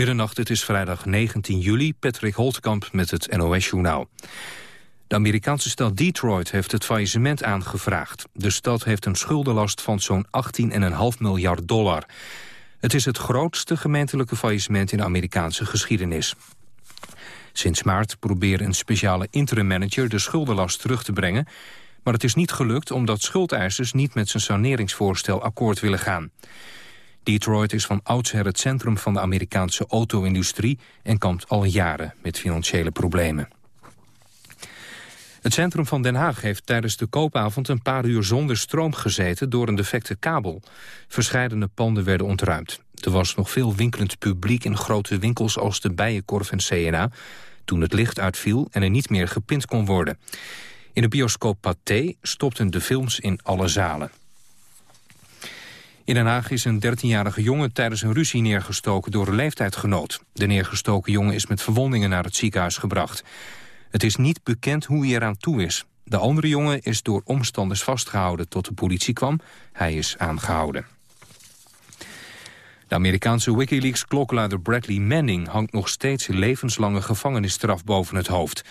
Middernacht, het is vrijdag 19 juli. Patrick Holtkamp met het NOS-journaal. De Amerikaanse stad Detroit heeft het faillissement aangevraagd. De stad heeft een schuldenlast van zo'n 18,5 miljard dollar. Het is het grootste gemeentelijke faillissement in de Amerikaanse geschiedenis. Sinds maart probeert een speciale interim manager de schuldenlast terug te brengen... maar het is niet gelukt omdat schuldeisers niet met zijn saneringsvoorstel akkoord willen gaan. Detroit is van oudsher het centrum van de Amerikaanse auto-industrie... en kampt al jaren met financiële problemen. Het centrum van Den Haag heeft tijdens de koopavond een paar uur zonder stroom gezeten door een defecte kabel. Verscheidene panden werden ontruimd. Er was nog veel winkelend publiek in grote winkels als de Bijenkorf en CNA... toen het licht uitviel en er niet meer gepind kon worden. In de bioscoop Pathé stopten de films in alle zalen. In Den Haag is een 13-jarige jongen tijdens een ruzie neergestoken door een leeftijdgenoot. De neergestoken jongen is met verwondingen naar het ziekenhuis gebracht. Het is niet bekend hoe hij eraan toe is. De andere jongen is door omstanders vastgehouden tot de politie kwam. Hij is aangehouden. De Amerikaanse Wikileaks-klokkenluider Bradley Manning... hangt nog steeds levenslange gevangenisstraf boven het hoofd.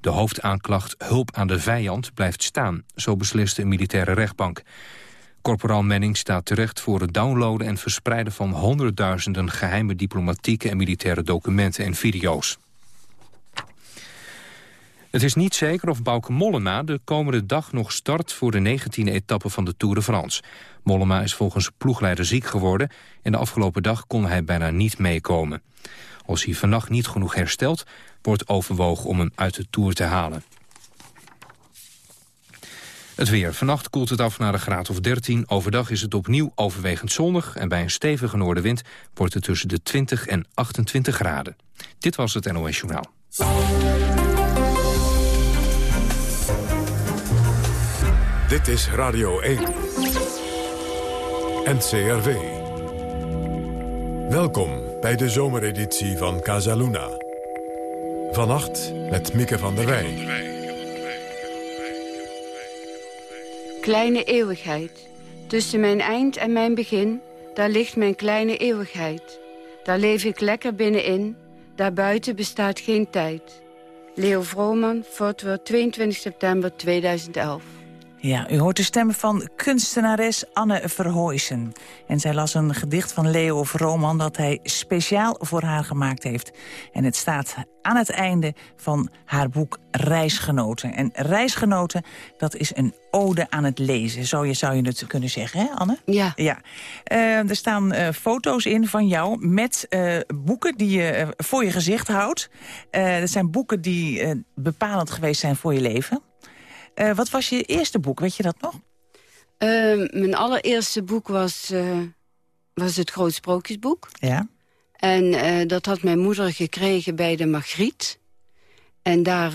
De hoofdaanklacht hulp aan de vijand blijft staan, zo besliste een militaire rechtbank. Corporaal Manning staat terecht voor het downloaden en verspreiden van honderdduizenden geheime diplomatieke en militaire documenten en video's. Het is niet zeker of Bauke Mollema de komende dag nog start voor de 19e etappe van de Tour de France. Mollema is volgens ploegleider ziek geworden en de afgelopen dag kon hij bijna niet meekomen. Als hij vannacht niet genoeg herstelt, wordt overwogen om hem uit de Tour te halen. Het weer. Vannacht koelt het af naar een graad of 13. Overdag is het opnieuw overwegend zonnig... en bij een stevige noordenwind wordt het tussen de 20 en 28 graden. Dit was het NOS Journaal. Dit is Radio 1. NCRV. Welkom bij de zomereditie van Casaluna. Vannacht met Mieke van der Wij. Kleine eeuwigheid. Tussen mijn eind en mijn begin, daar ligt mijn kleine eeuwigheid. Daar leef ik lekker binnenin, daarbuiten bestaat geen tijd. Leo Vrooman, Fort 22 september 2011. Ja, u hoort de stem van kunstenares Anne Verhooysen. En zij las een gedicht van Leo Vroman dat hij speciaal voor haar gemaakt heeft. En het staat aan het einde van haar boek Reisgenoten. En Reisgenoten, dat is een ode aan het lezen. Zo je, zou je het kunnen zeggen, hè Anne? Ja. ja. Uh, er staan uh, foto's in van jou met uh, boeken die je voor je gezicht houdt. dat zijn boeken die bepalend geweest zijn voor je leven. Uh, wat was je eerste boek, weet je dat nog? Uh, mijn allereerste boek was, uh, was het Groot Sprookjesboek. Ja. En uh, dat had mijn moeder gekregen bij de Margriet. En daar,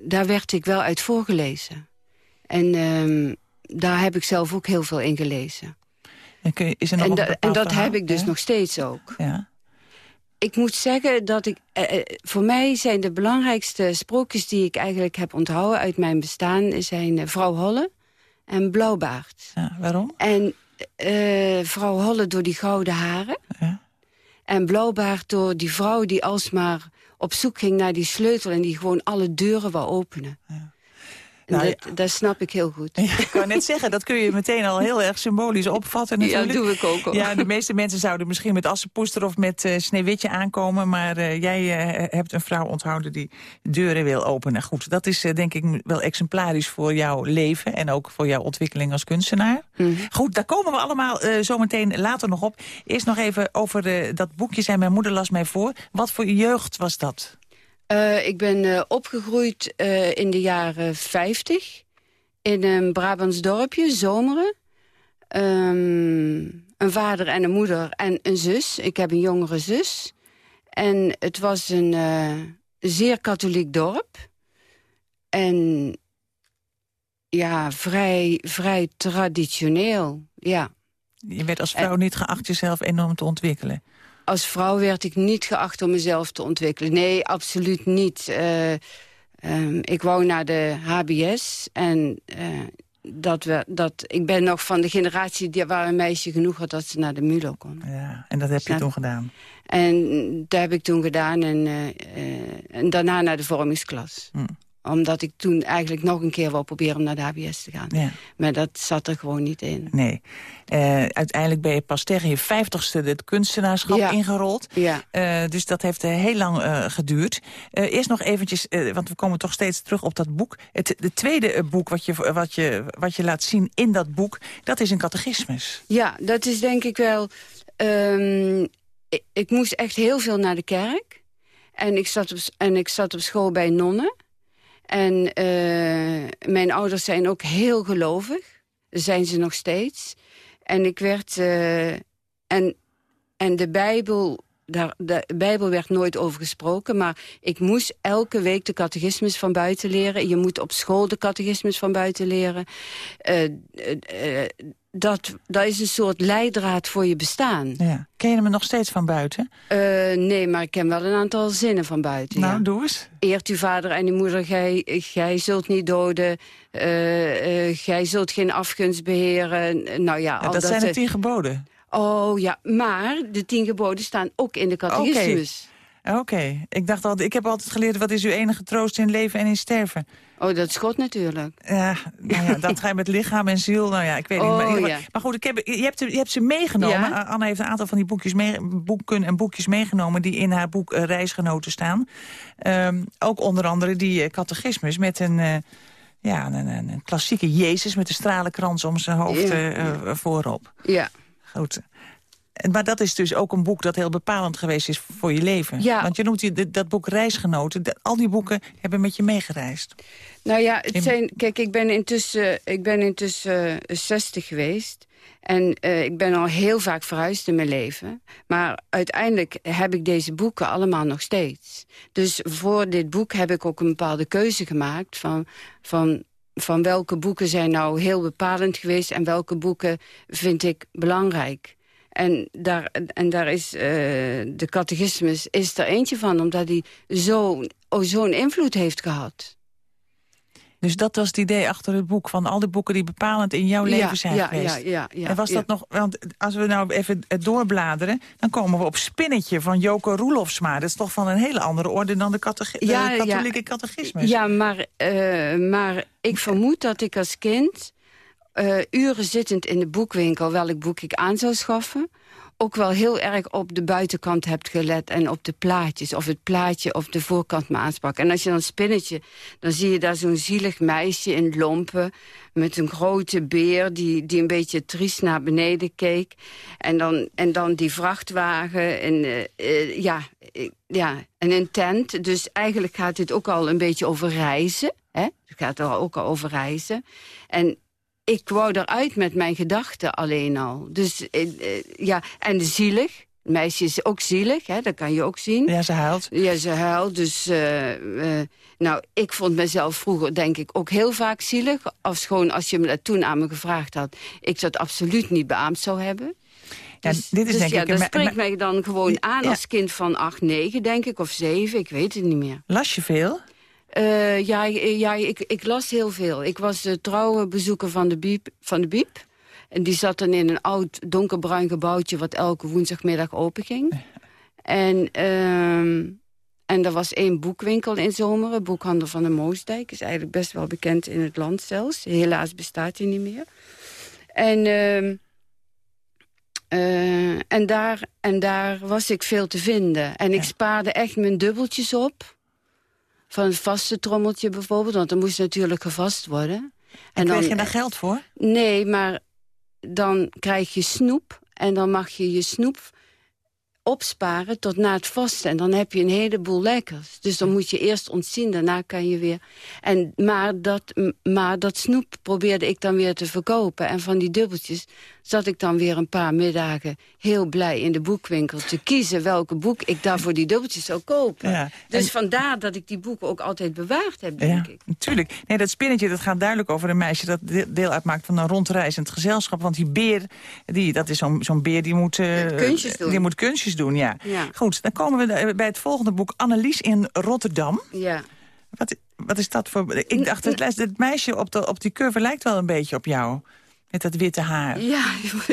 daar werd ik wel uit voorgelezen. En ehm, daar heb ik zelf ook heel veel in gelezen. En, kun je, is er nog en, da en dat heb ik dus ja? nog steeds ook. Ja ik moet zeggen dat ik... Eh, voor mij zijn de belangrijkste sprookjes die ik eigenlijk heb onthouden uit mijn bestaan... zijn uh, Vrouw Holle en Blauwbaard. Ja, waarom? En Vrouw Holle door die gouden haren. Ja. En Blauwbaard door die vrouw die alsmaar op zoek ging naar die sleutel... en die gewoon alle deuren wou openen. Ja. Nou, dat, dat, snap ik heel goed. Ja, ik kan net zeggen, dat kun je meteen al heel erg symbolisch opvatten. Natuurlijk. Ja, dat doe ik ook al. Ja, de meeste mensen zouden misschien met Assenpoester of met uh, Sneeuwwitje aankomen. Maar uh, jij uh, hebt een vrouw onthouden die deuren wil openen. Goed, dat is denk ik wel exemplarisch voor jouw leven. En ook voor jouw ontwikkeling als kunstenaar. Mm -hmm. Goed, daar komen we allemaal zometeen later nog op. Eerst nog even over dat boekje, zei mijn moeder las mij voor. Wat voor jeugd was dat? Uh, ik ben uh, opgegroeid uh, in de jaren 50 in een Brabants dorpje, Zomeren. Um, een vader en een moeder en een zus. Ik heb een jongere zus. En het was een zeer katholiek dorp. En ja, vrij, vrij traditioneel, ja. Je werd als vrouw en, niet geacht jezelf enorm te ontwikkelen? Als vrouw werd ik niet geacht om mezelf te ontwikkelen. Nee, absoluut niet. Uh, um, ik wou naar de HBS en uh, dat we, dat, ik ben nog van de generatie die, waar een meisje genoeg had dat ze naar de MULO kon. Ja, en dat heb je toen gedaan. En dat heb ik toen gedaan en, eh, eh, en daarna naar de vormingsklas. Hm. Omdat ik toen eigenlijk nog een keer wou proberen om naar de HBS te gaan. Ja. Maar dat zat er gewoon niet in. Nee. Eh, uiteindelijk ben je pas tegen je vijftigste het kunstenaarschap Ja. ingerold. Ja, Eh, dus dat heeft eh, heel lang geduurd. Eerst nog eventjes, want we komen toch steeds terug op dat boek. Het de tweede boek wat je, wat, je, wat je laat zien in dat boek... dat is een catechismus. ja dat is denk ik wel... ehm, ik, ik moest echt heel veel naar de kerk. En ik zat op, en ik zat op school bij nonnen. En eh, mijn ouders zijn ook heel gelovig. Zijn ze nog steeds. En ik werd... eh, en, en de Bijbel... Daar, de Bijbel werd nooit over gesproken, maar ik moest elke week de catechismus van buiten leren. Je moet op school de catechismus van buiten leren. Eh, dat, dat is een soort leidraad voor je bestaan. Ja. Ken je hem nog steeds van buiten? Eh, nee, maar ik ken wel een aantal zinnen van buiten. Nou, ja. doe eens. Eert uw vader en uw moeder, gij, gij zult niet doden. eh, gij zult geen afgunst beheren. Nou ja, Ja, al dat zijn eh, de tien geboden. Oh ja, maar de tien geboden staan ook in de catechismus. Oké, ik dacht altijd, ik heb altijd geleerd... wat is uw enige troost in leven en in sterven? Oh, dat is God natuurlijk. Ja, nou ja, dat ga je met lichaam en ziel. Nou ja, ik weet niet. Oh, Maar, ieder ja. maar goed, ik heb, je, hebt, je hebt ze meegenomen. Ja. Anne heeft een aantal van die boekjes mee, boeken en boekjes meegenomen... die in haar boek eh, Reisgenoten staan. Ehm, ook onder andere die eh, catechismus met een... eh, ja, een, een, een klassieke Jezus met de stralenkrans om zijn hoofd voorop. Ja, Goed. Maar dat is dus ook een boek dat heel bepalend geweest is voor je leven. Ja. Want je noemt dit- dat boek Reisgenoten. Al die boeken hebben met je meegereisd. nou ja, het zijn, kijk, ik ben intussen, ik ben intussen eh, 60 geweest. En eh, ik ben al heel vaak verhuisd in mijn leven. Maar uiteindelijk heb ik deze boeken allemaal nog steeds. Dus voor dit boek heb ik ook een bepaalde keuze gemaakt... van, van, van welke boeken zijn nou heel bepalend geweest... en welke boeken vind ik belangrijk. En daar, en daar is eh, de catechismus is er eentje van... omdat hij zo- oh, zo'n invloed heeft gehad. Dus dat was het idee achter het boek. Van al die boeken die bepalend in jouw leven zijn ja, geweest. Ja, ja, ja, en was ja. dat nog, want als we nou even het doorbladeren... dan komen we op Spinnetje van Joko Roelofsma. Dat is toch van een hele andere orde dan de, catech- Ja, de ja. katholieke catechismus. Ja, maar, eh, maar ik vermoed dat ik als kind... eh, uren zittend in de boekwinkel welk boek ik aan zou schaffen... ook wel heel erg op de buitenkant hebt gelet... en op de plaatjes, of het plaatje of de voorkant me aansprak. En als je dan spinnetje, dan zie je daar zo'n zielig meisje in lompen... met een grote beer die, die een beetje triest naar beneden keek. En dan, en dan die vrachtwagen en, eh, eh, ja, ja, en een tent. Dus eigenlijk gaat dit ook al een beetje over reizen. Hè? Het gaat er ook al over reizen. En ik wou eruit met mijn gedachten alleen al. Dus eh, eh, ja, en zielig. Het meisje is ook zielig, hè? dat kan je ook zien. Ja, ze huilt. Ja, ze huilt. Dus, eh, nou, ik vond mezelf vroeger denk ik ook heel vaak zielig. Ofschoon, als je me dat toen aan me gevraagd had... ik dat absoluut niet beaamd zou hebben. Ja, Dus, dit is dus denk ja, ik... dat spreekt mij dan gewoon aan Ja. als kind van 8, 9, denk ik. Of 7, ik weet het niet meer. Las je veel? Eh, ja, ja ik, ik las heel veel. Ik was de trouwe bezoeker van de, biep, van de Biep. En die zat dan in een oud donkerbruin gebouwtje... wat elke woensdagmiddag open ging. En, ehm, en er was één boekwinkel in Zomeren. Boekhandel van de Moosdijk. Is eigenlijk best wel bekend in het land zelfs. Helaas bestaat hij niet meer. En... ehm, eh, en, daar, en daar was ik veel te vinden. En ik spaarde echt mijn dubbeltjes op. Van het vaste trommeltje bijvoorbeeld, want er moest natuurlijk gevast worden. En kreeg je daar geld voor? Nee, maar dan krijg je snoep. En dan mag je je snoep opsparen tot na het vasten. En dan heb je een heleboel lekkers. Dus dan moet je eerst ontzien, daarna kan je weer... En, maar, dat, maar dat snoep probeerde ik dan weer te verkopen. En van die dubbeltjes zat ik dan weer een paar middagen... heel blij in de boekwinkel te kiezen welke boek ik daar voor die dubbeltjes zou kopen. Ja. Dus En- vandaar dat ik die boeken ook altijd bewaard heb, denk Ja, ik. natuurlijk. Nee, dat spinnetje dat gaat duidelijk over een meisje... dat de- deel uitmaakt van een rondreizend gezelschap. Want die beer, die, dat is zo'n zo'n beer die moet... eh, Kunstjes doen. Die moet kunstjes doen, ja. Ja. Goed, dan komen we bij het volgende boek. Annelies in Rotterdam. Ja. Wat, Wat is dat voor... Ik dacht, het, het meisje op, de, op die cover lijkt wel een beetje op jou. Met dat witte haar. Ja,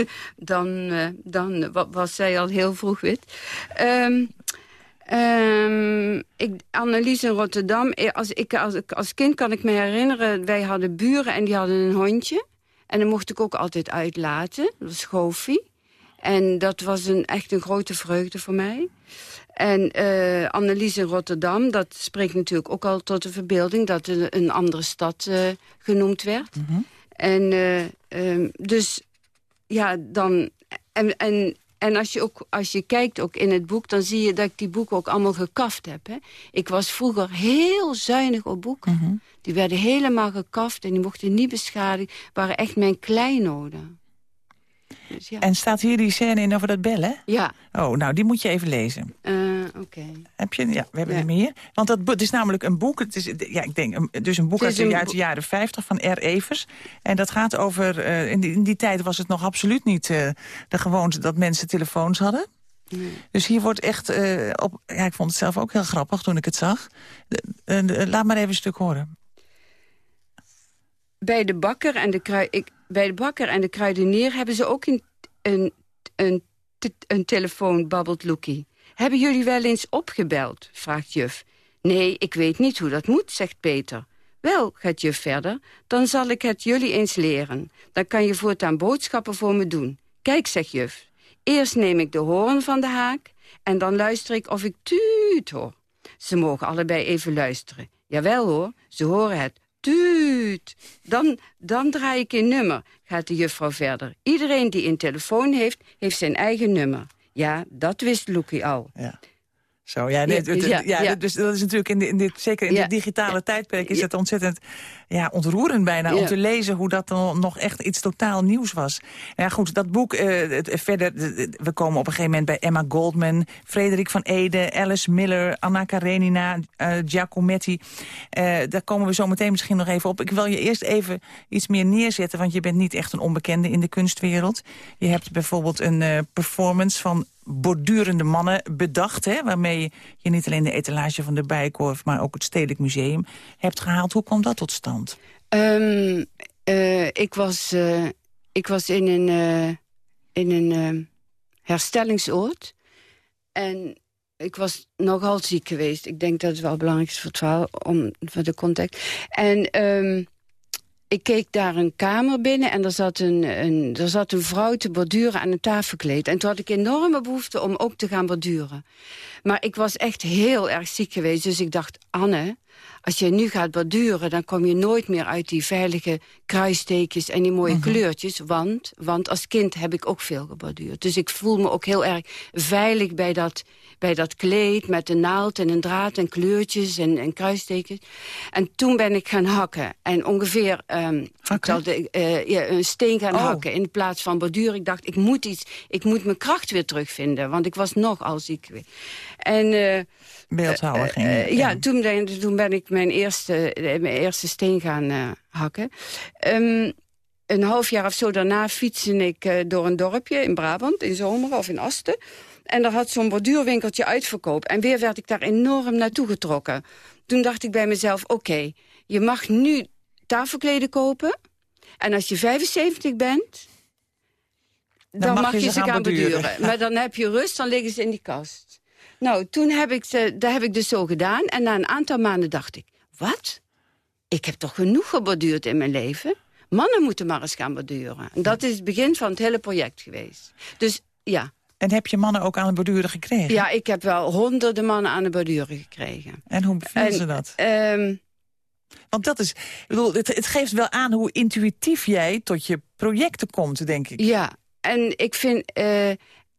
dan, uh, dan was zij al heel vroeg wit. Um, um, ik, Annelies in Rotterdam. Eh, als, ik, als, als kind kan ik me herinneren... wij hadden buren en die hadden een hondje. En dan mocht ik ook altijd uitlaten. Dat was Goofy. En dat was een, echt een grote vreugde voor mij. En uh, Annelies in Rotterdam, dat spreekt natuurlijk ook al tot de verbeelding... dat er een andere stad uh, genoemd werd. Mm -hmm. En uh, um, dus, ja, dan... En, en, en als je, ook, als je kijkt ook in het boek, dan zie je dat ik die boeken ook allemaal gekaft heb. Hè? Ik was vroeger heel zuinig op boeken. Mm -hmm. Die werden helemaal gekaft en die mochten niet beschadigen. waren echt mijn kleinoden. Dus ja. En staat hier die scène in over dat bellen? Ja. Oh, nou, die moet je even lezen. Uh, Oké. Okay. Heb je? Ja, we hebben ja. er meer. Want dat het is namelijk een boek. Het is, ja, ik denk, dus een boek uit, een uit de jaren 50 van R. Evers. En dat gaat over... Uh, in, die, in, die, tijd was het nog absoluut niet uh, de gewoonte dat mensen telefoons hadden. Nee. Dus hier wordt echt... op, ja, ik vond het zelf ook heel grappig toen ik het zag. laat maar even een stuk horen. Bij de bakker en de krui... Ik, bij de bakker en de kruidenier hebben ze ook een, een, een, telefoon, babbelt Loekie. Hebben jullie wel eens opgebeld, vraagt juf. Nee, ik weet niet hoe dat moet, zegt Peter. Wel, gaat juf verder, dan zal ik het jullie eens leren. Dan kan je voortaan boodschappen voor me doen. Kijk, zegt juf. Eerst neem ik de hoorn van de haak... en dan luister ik of ik tuut hoor. Ze mogen allebei even luisteren. Jawel hoor, ze horen het tuut. Dan, dan draai ik een nummer, gaat de juffrouw verder. Iedereen die een telefoon heeft, heeft zijn eigen nummer. Ja, dat wist Loekie al. Ja. Zo, ja, nee, het, ja, ja, ja, dus dat is natuurlijk in, in dit, zeker in dit digitale tijdperk is het ontzettend ja, ontroerend bijna om te lezen hoe dat dan nog echt iets totaal nieuws was. Ja, goed, dat boek, uh, het, verder, we komen op een gegeven moment bij Emma Goldman, Frederik van Ede, Alice Miller, Anna Karenina, uh, Giacometti. Uh, daar komen we zo meteen misschien nog even op. Ik wil je eerst even iets meer neerzetten, want je bent niet echt een onbekende in de kunstwereld. Je hebt bijvoorbeeld een performance van bordurende mannen bedacht... Hè, waarmee je niet alleen de etalage van de Bijenkorf... maar ook het Stedelijk Museum hebt gehaald. Hoe kwam dat tot stand? Um, uh, ik, was, uh, ik was in een, uh, in een herstellingsoord. En ik was nogal ziek geweest. Ik denk dat het wel belangrijk is voor het verhaal, om, voor de context. En... Um, ik keek daar een kamer binnen en er zat een, een, er zat een vrouw te borduren aan een tafelkleed. En toen had ik enorme behoefte om ook te gaan borduren. Maar ik was echt heel erg ziek geweest, dus ik dacht... Anne, als je nu gaat borduren, dan kom je nooit meer uit die veilige kruistekens en die mooie mm -hmm. kleurtjes. Want, want als kind heb ik ook veel geborduurd. Dus ik voel me ook heel erg veilig bij dat, bij dat kleed met een naald en een draad en kleurtjes en, en kruistekens. En toen ben ik gaan hakken. En ongeveer um, de, uh, ja, een steen gaan oh. hakken in plaats van borduren. Ik dacht, ik moet iets, ik moet mijn kracht weer terugvinden. Want ik was nogal ziek. En... Uh, Beeldhouwer ging uh, Ja, toen ben, toen ben ik mijn eerste, mijn eerste steen gaan hakken. Um, een half jaar of zo daarna fietste ik door een dorpje in Brabant, in Zomeren of in Asten. En daar had zo'n borduurwinkeltje uitverkoop. En weer werd ik daar enorm naartoe getrokken. Toen dacht ik bij mezelf, oké, okay, je mag nu tafelkleden kopen. En als je 75 bent, dan, dan mag, mag, je ze, ze gaan borduren. Maar dan heb je rust, dan liggen ze in die kast. Nou, toen heb ik, ze, dat heb ik dus zo gedaan. En na een aantal maanden dacht ik, wat? Ik heb toch genoeg geborduurd in mijn leven? Mannen moeten maar eens gaan borduren. En dat is het begin van het hele project geweest. Dus ja. En heb je mannen ook aan het borduren gekregen? Ja, ik heb wel honderden mannen aan het borduren gekregen. En hoe bevinden ze dat? Um, Want dat is, ik bedoel, het, het geeft wel aan hoe intuïtief jij tot je projecten komt, denk ik. Ja, en ik vind... Uh,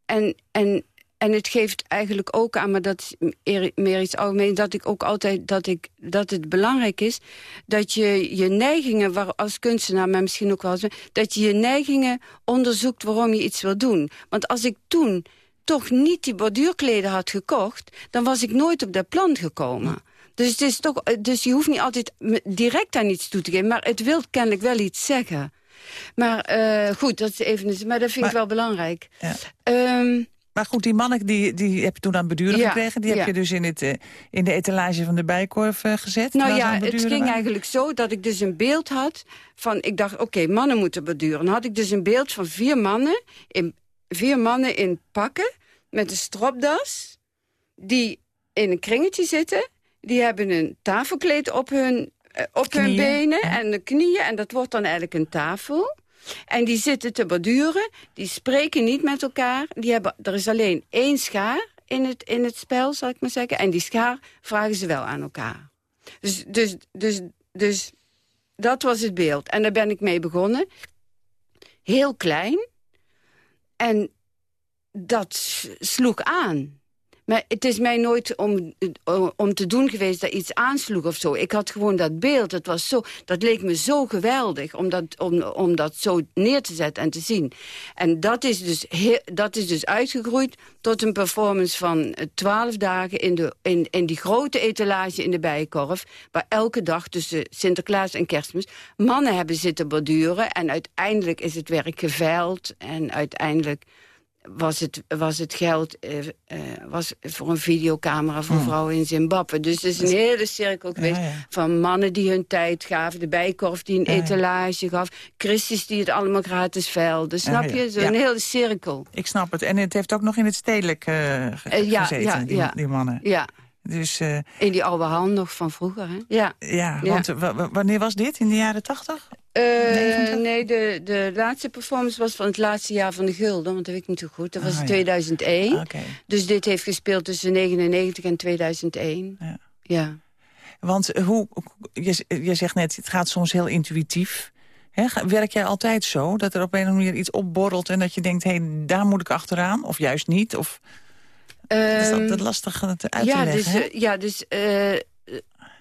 en, en en het geeft eigenlijk ook aan, maar dat is meer iets algemeen... dat ik ook altijd dat, ik, dat het belangrijk is dat je je neigingen... Waar, als kunstenaar, maar misschien ook wel... dat je je neigingen onderzoekt waarom je iets wil doen. Want als ik toen toch niet die borduurkleden had gekocht... dan was ik nooit op dat plan gekomen. Dus, het is toch, dus je hoeft niet altijd direct aan iets toe te geven... maar het wil kennelijk wel iets zeggen. Maar uh, goed, dat is even, maar dat vind maar, ik wel belangrijk. Ja. Um, Maar goed, die mannen die, die heb je toen aan beduren gekregen. Die heb je dus in, het, uh, in de etalage van de bijkorf uh, gezet. Nou ja, het ging eigenlijk zo dat ik dus een beeld had van... Ik dacht, oké, mannen moeten beduren. Dan had ik dus een beeld van vier mannen in, vier mannen in pakken met een stropdas... die in een kringetje zitten. Die hebben een tafelkleed op hun, uh, op hun benen en de knieën. En dat wordt dan eigenlijk een tafel. En die zitten te borduren, die spreken niet met elkaar. Die hebben, er is alleen één schaar in het, in het spel, zal ik maar zeggen. En die schaar vragen ze wel aan elkaar. Dus, dus, dus, dus dat was het beeld. En daar ben ik mee begonnen. Heel klein. En dat sloeg aan. Maar het is mij nooit om, om te doen geweest dat iets aansloeg of zo. Ik had gewoon dat beeld. Het was zo, dat leek me zo geweldig om dat, om, om dat zo neer te zetten en te zien. En dat is dus, dat is dus uitgegroeid tot een performance van twaalf dagen... In, de, in, in die grote etalage in de Bijenkorf... waar elke dag tussen Sinterklaas en Kerstmis... mannen hebben zitten borduren. En uiteindelijk is het werk geveild. En uiteindelijk was het, was het geld uh, uh, was voor een videocamera voor mm. vrouwen in Zimbabwe. Dus het is een hele cirkel geweest van mannen die hun tijd gaven. De bijkorf die een etalage gaf. Christus die het allemaal gratis veilde. Snap je? Zo'n hele cirkel. Ik snap het. En het heeft ook nog in het stedelijk uh, gezeten, die, die, mannen. Ja. Dus, uh, in die oude hal nog van vroeger, hè? Ja. Ja, want wanneer was dit? In de jaren tachtig? Uh, nee, de, de laatste performance was van het laatste jaar van de Gulden. Want dat weet ik niet zo goed. Dat was ah, 2001. Ah, okay. Dus dit heeft gespeeld tussen 99 en 2001. Ja. ja. Want hoe, je, je zegt net, het gaat soms heel intuïtief. He, werk jij altijd zo? Dat er op een of andere manier iets opborrelt en dat je denkt... hé, hey, daar moet ik achteraan? Of juist niet? Of... Um, is dat ehm, lastig uit te ja, leggen, Dus, uh, ja, dus uh,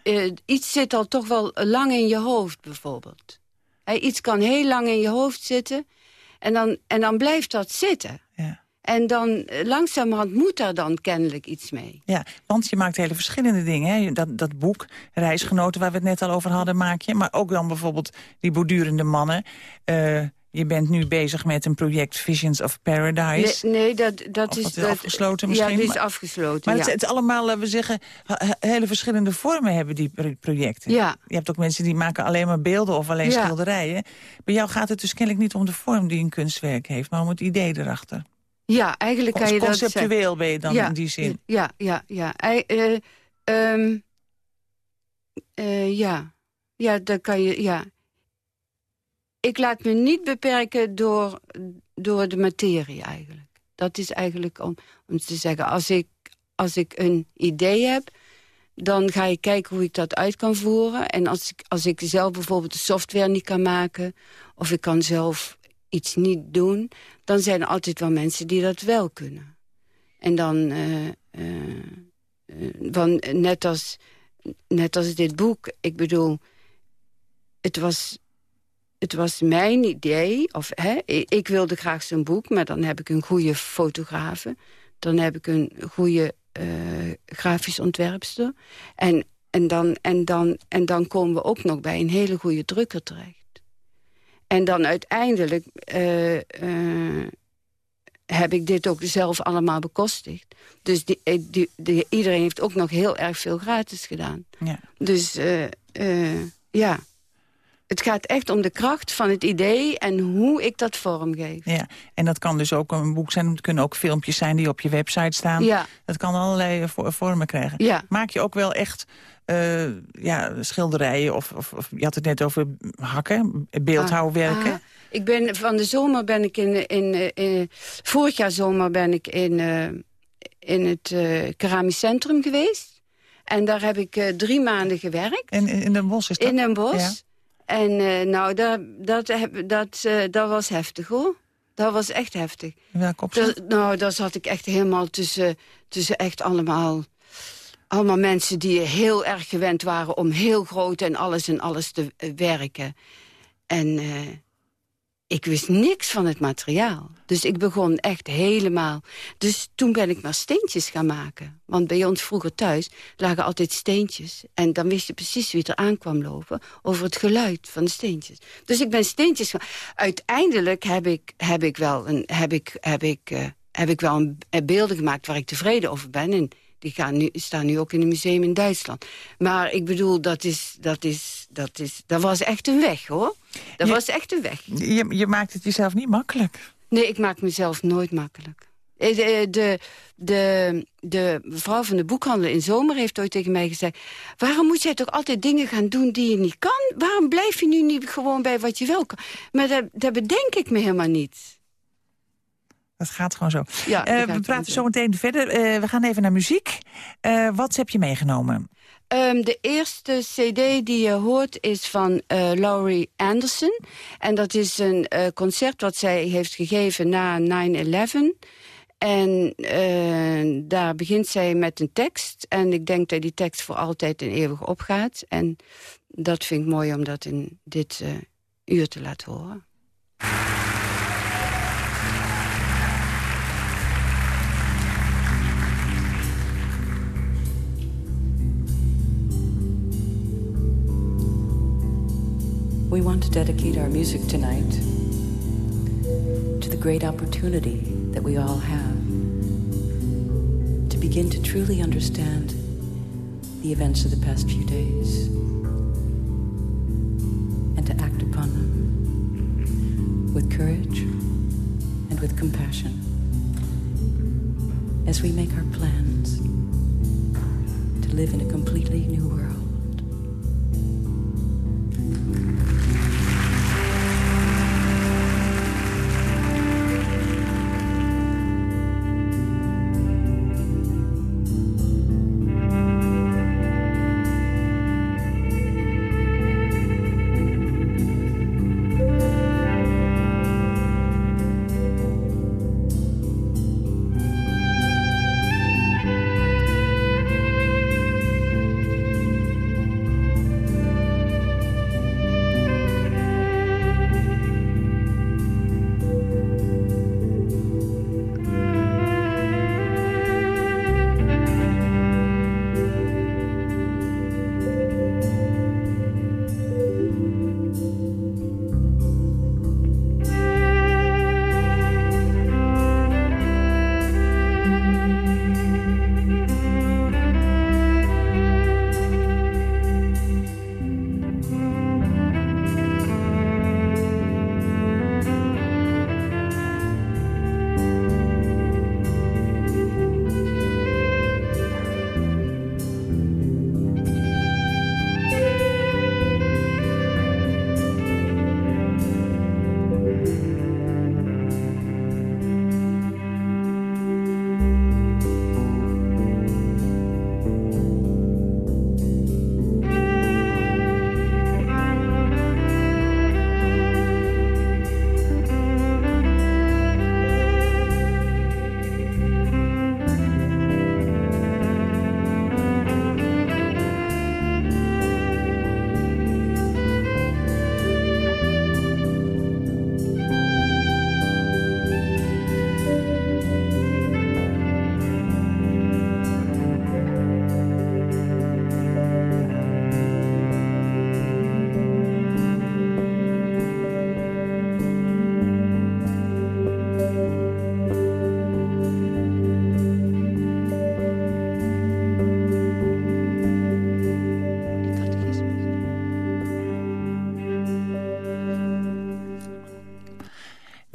uh, iets zit al toch wel lang in je hoofd, bijvoorbeeld iets kan heel lang in je hoofd zitten en dan, en dan blijft dat zitten. Ja. En dan eh, langzamerhand moet daar dan kennelijk iets mee. Ja, want je maakt hele verschillende dingen. Hè? Dat, dat boek, Reisgenoten, waar we het net al over hadden, maak je. Maar ook dan bijvoorbeeld die bordurende mannen. Uh, je bent nu bezig met een project Visions of Paradise. Nee, nee dat, dat is... Dat, afgesloten misschien? Ja, dat is afgesloten, Maar ja. het, het allemaal, we zeggen, hele verschillende vormen hebben die projecten. Ja. Je hebt ook mensen die maken alleen maar beelden of alleen schilderijen. Bij jou gaat het dus kennelijk niet om de vorm die een kunstwerk heeft... maar om het idee erachter. Ja, eigenlijk kan je dat Conceptueel ben je dan in die zin. Ja, ja, ja. Uh, um, uh, ja. Ja, dan kan je... Ja ik laat me niet beperken door, door de materie eigenlijk. Dat is eigenlijk om, om te zeggen, als ik, als ik een idee heb... dan ga ik kijken hoe ik dat uit kan voeren. En als ik, als ik zelf bijvoorbeeld de software niet kan maken... of ik kan zelf iets niet doen... dan zijn er altijd wel mensen die dat wel kunnen. En dan, uh, net, als, net als dit boek, ik bedoel... het was het was mijn idee, of hè, ik wilde graag zo'n boek... maar dan heb ik een goede fotografe. Dan heb ik een goede uh, grafisch ontwerpster. En, en, dan, en, dan, en dan komen we ook nog bij een hele goede drukker terecht. En dan uiteindelijk uh, uh, heb ik dit ook zelf allemaal bekostigd. Dus die, die, die, iedereen heeft ook nog heel erg veel gratis gedaan. Ja. Dus ja het gaat echt om de kracht van het idee en hoe ik dat vormgeef. Ja, en dat kan dus ook een boek zijn. Het kunnen ook filmpjes zijn die op je website staan. Ja. Dat kan allerlei vormen krijgen. Ja. Maak je ook wel echt uh, ja, schilderijen of, of, of, je had het net over hakken, beeldhouwwerken. Ah, ik ben van de zomer ben ik in, in, in vorig jaar zomer ben ik in, uh, in het uh, keramisch centrum geweest. En daar heb ik drie maanden gewerkt. En in Den Bosch is dat? In Den Bosch. Ja. En uh, nou, dat, dat, dat, uh, dat was heftig hoor. Dat was echt heftig. Welk opzicht? nou, daar zat ik echt helemaal tussen, tussen echt allemaal, allemaal mensen die heel erg gewend waren om heel groot en alles en alles te werken. En ik wist niks van het materiaal. Dus ik begon echt helemaal... Dus toen ben ik maar steentjes gaan maken. Want bij ons vroeger thuis lagen altijd steentjes. En dan wist je precies wie er aankwam lopen... over het geluid van de steentjes. Dus ik ben steentjes gaan... Uiteindelijk heb ik, heb ik wel een... Heb ik, heb ik, uh, heb ik wel een, beelden gemaakt waar ik tevreden over ben. En die gaan nu, staan nu ook in een museum in Duitsland. Maar ik bedoel, dat, is, dat, is, dat, is, dat was echt een weg, hoor. Dat was echt een weg. Je, je maakt het jezelf niet makkelijk. Nee, ik maak mezelf nooit makkelijk. Eh, de, de, de, de mevrouw van de boekhandel in Zomer heeft ooit tegen mij gezegd... waarom moet jij toch altijd dingen gaan doen die je niet kan? Waarom blijf je nu niet gewoon bij wat je wil? Maar dat, dat bedenk ik me helemaal niet. Dat gaat gewoon zo. Ja, uh, we praten zo meteen verder. Uh, we gaan even naar muziek. Uh, wat heb je meegenomen? Um, de eerste cd die je hoort is van uh, Laurie Anderson. En dat is een uh, concert wat zij heeft gegeven na 9-11. En uh, daar begint zij met een tekst. En ik denk dat die tekst voor altijd en eeuwig opgaat. En dat vind ik mooi om dat in dit uur te laten horen. We want to dedicate our music tonight to the great opportunity that we all have to begin to truly understand the events of the past few days and to act upon them with courage and with compassion as we make our plans to live in a completely new world.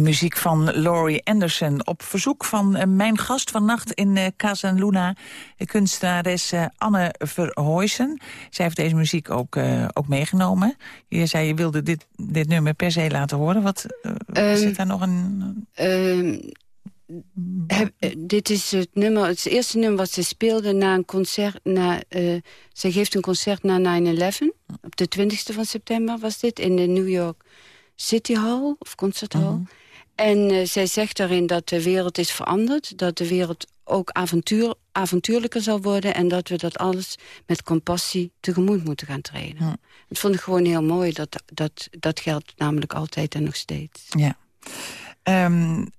Muziek van Laurie Anderson. Op verzoek van uh, mijn gast vannacht in uh, Casa Luna, de kunstenares uh, Anne Verhooysen. Zij heeft deze muziek ook, ook meegenomen. Je zei je wilde dit, dit nummer per se laten horen. Wat um, zit daar nog een... Heb, dit is het nummer, het eerste nummer wat ze speelde na een concert. Na, ze geeft een concert na 9-11. Op de 20e van september was dit in de New York City Hall of Concert Hall. Mhm. En uh, zij zegt daarin dat de wereld is veranderd. Dat de wereld ook avontuur, avontuurlijker zal worden. En dat we dat alles met compassie tegemoet moeten gaan treden. Ja. Dat vond ik gewoon heel mooi. Dat, dat, dat geldt namelijk altijd en nog steeds. Ja. Um,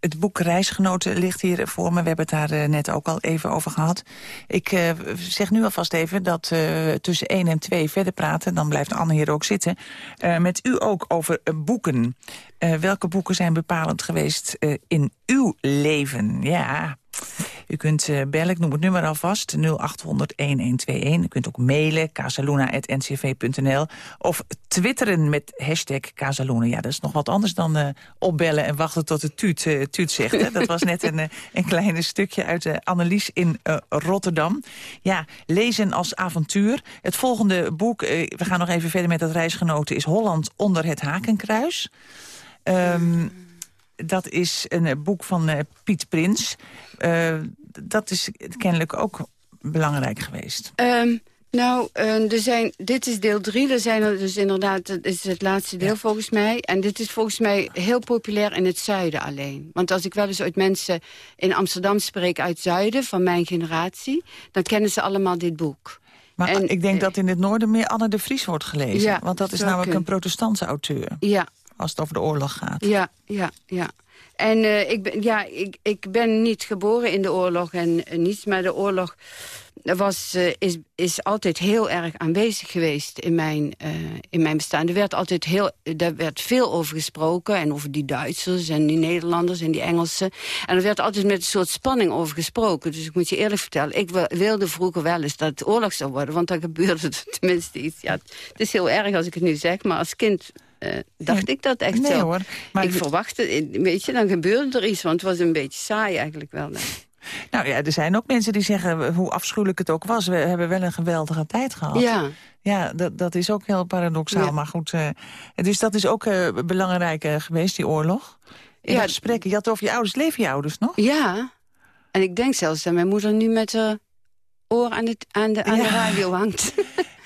het boek Reisgenoten ligt hier voor me. We hebben het daar net ook al even over gehad. Ik uh, zeg nu alvast even dat uh, tussen 1 en 2 verder praten... dan blijft Anne hier ook zitten. Met u ook over boeken. welke boeken zijn bepalend geweest in uw leven? Ja, u kunt uh, bellen, ik noem het nummer alvast, 0800-1121. U kunt ook mailen, casaluna.ncv.nl. Of twitteren met hashtag Casaluna. Ja, dat is nog wat anders dan uh, opbellen en wachten tot de tuut, uh, tuut zegt. Hè? Dat was net een, een kleine stukje uit de Annelies in Rotterdam. Ja, lezen als avontuur. Het volgende boek, we gaan nog even verder met het reisgenoten... is Holland onder het Hakenkruis. Um, dat is een eh, boek van uh, Piet Prins. Uh, dat is kennelijk ook belangrijk geweest. Um, nou, er zijn, dit is deel drie. Er zijn er dus inderdaad, dat is het laatste deel ja. volgens mij. En dit is volgens mij heel populair in het zuiden alleen. Want als ik wel eens uit mensen in Amsterdam spreek uit zuiden... van mijn generatie, dan kennen ze allemaal dit boek. Maar en, ik denk dat in het noorden meer Anne de Vries wordt gelezen. Ja, want dat is namelijk een protestantse auteur. Ja, als het over de oorlog gaat. Ja, ja, ja. En uh, ik, ben, ja, ik, ik ben niet geboren in de oorlog en uh, niets, maar de oorlog was, uh, is, is altijd heel erg aanwezig geweest in mijn, in mijn bestaan. Er werd altijd heel, er werd veel over gesproken en over die Duitsers en die Nederlanders en die Engelsen. En er werd altijd met een soort spanning over gesproken. Dus ik moet je eerlijk vertellen, ik wilde vroeger wel eens dat het oorlog zou worden, want dan gebeurde tenminste iets. Ja, het is heel erg als ik het nu zeg, maar als kind dacht ik dat echt nee, zo. Hoor, maar ik verwachtte, weet je, dan gebeurde er iets, want het was een beetje saai eigenlijk wel. Nou ja, er zijn ook mensen die zeggen, hoe afschuwelijk het ook was... we hebben wel een geweldige tijd gehad. Ja. Ja, dat, dat is ook heel paradoxaal, ja. maar goed. Uh, dus dat is ook uh, belangrijk uh, geweest, die oorlog. In ja. gesprekken, je had over je ouders. Leven je ouders nog? Ja, en ik denk zelfs dat mijn moeder nu met haar oor aan, het, aan, de, aan ja. de radio hangt.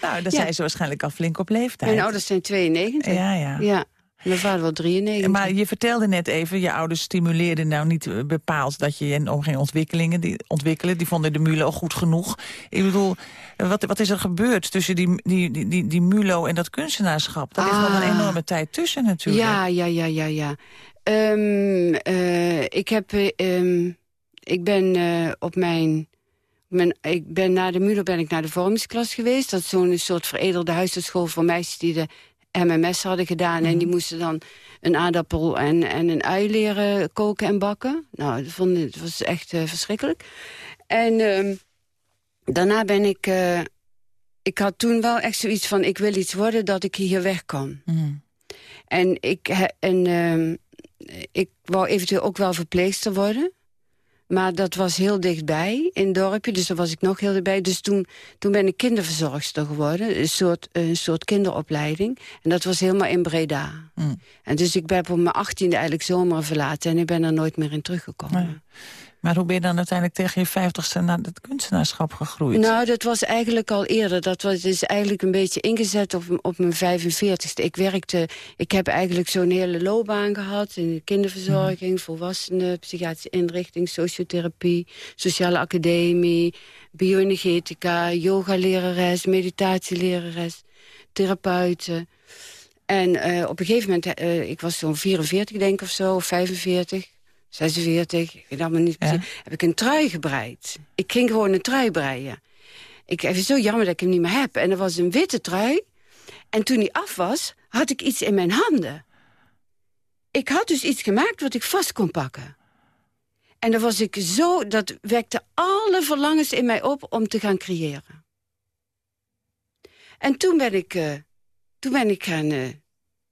Nou, ja. zijn ze waarschijnlijk al flink op leeftijd. Mijn ouders zijn 92. Ja, ja. ja. Mijn vader wel 93. Maar je vertelde net even, je ouders stimuleerden nou niet bepaald... dat je je om geen ontwikkelingen die, ontwikkelen. Die vonden de Mulo al goed genoeg. Ik bedoel, wat, wat is er gebeurd tussen die, die, die, die, die Mulo en dat kunstenaarschap? Daar ah. ligt wel een enorme tijd tussen natuurlijk. Ja, ja, ja, ja, ja. Um, uh, ik, heb, um, ik ben uh, op mijn ik ben na de MULO ben ik naar de vormingsklas geweest. Dat is zo'n soort veredelde huisschool voor meisjes die de MMS hadden gedaan. Mm. En die mhm. moesten dan een aardappel en, en een ui leren koken en bakken. Nou, dat, vond, dat was echt uh, verschrikkelijk. En uh, daarna ben ik... Uh, ik had toen wel echt zoiets van... ik wil iets worden dat ik hier weg kan. Mm. En, ik, en uh, ik wou eventueel ook wel verpleegster worden... Maar dat was heel dichtbij in het dorpje, dus daar was ik nog heel dichtbij. Dus toen, toen ben ik kinderverzorgster geworden, een soort, een soort kinderopleiding. En dat was helemaal in Breda. Mm. En dus ik ben op mijn achttiende eigenlijk zomer verlaten... en ik ben er nooit meer in teruggekomen. Nee. Maar hoe ben je dan uiteindelijk tegen je vijftigste naar het kunstenaarschap gegroeid? Nou, dat was eigenlijk al eerder. Dat was is eigenlijk een beetje ingezet op, op mijn 45ste. Ik werkte, ik heb eigenlijk zo'n hele loopbaan gehad... in de kinderverzorging, mm. volwassenen, psychiatrische inrichting... sociotherapie, sociale academie, bioenergetica... yoga-lerares, meditatielerares, therapeuten... En uh, op een gegeven moment, uh, ik was zo'n 44 denk ik of zo, of 45... 46, ik weet allemaal niet Ja. heb ik een trui gebreid. Ik ging gewoon een trui breien. Ik het is zo jammer dat ik hem niet meer heb. En er was een witte trui. En toen die af was, had ik iets in mijn handen. Ik had dus iets gemaakt wat ik vast kon pakken. En dan was ik zo, dat wekte alle verlangens in mij op om te gaan creëren. En toen ben ik, uh, toen ben ik gaan, uh,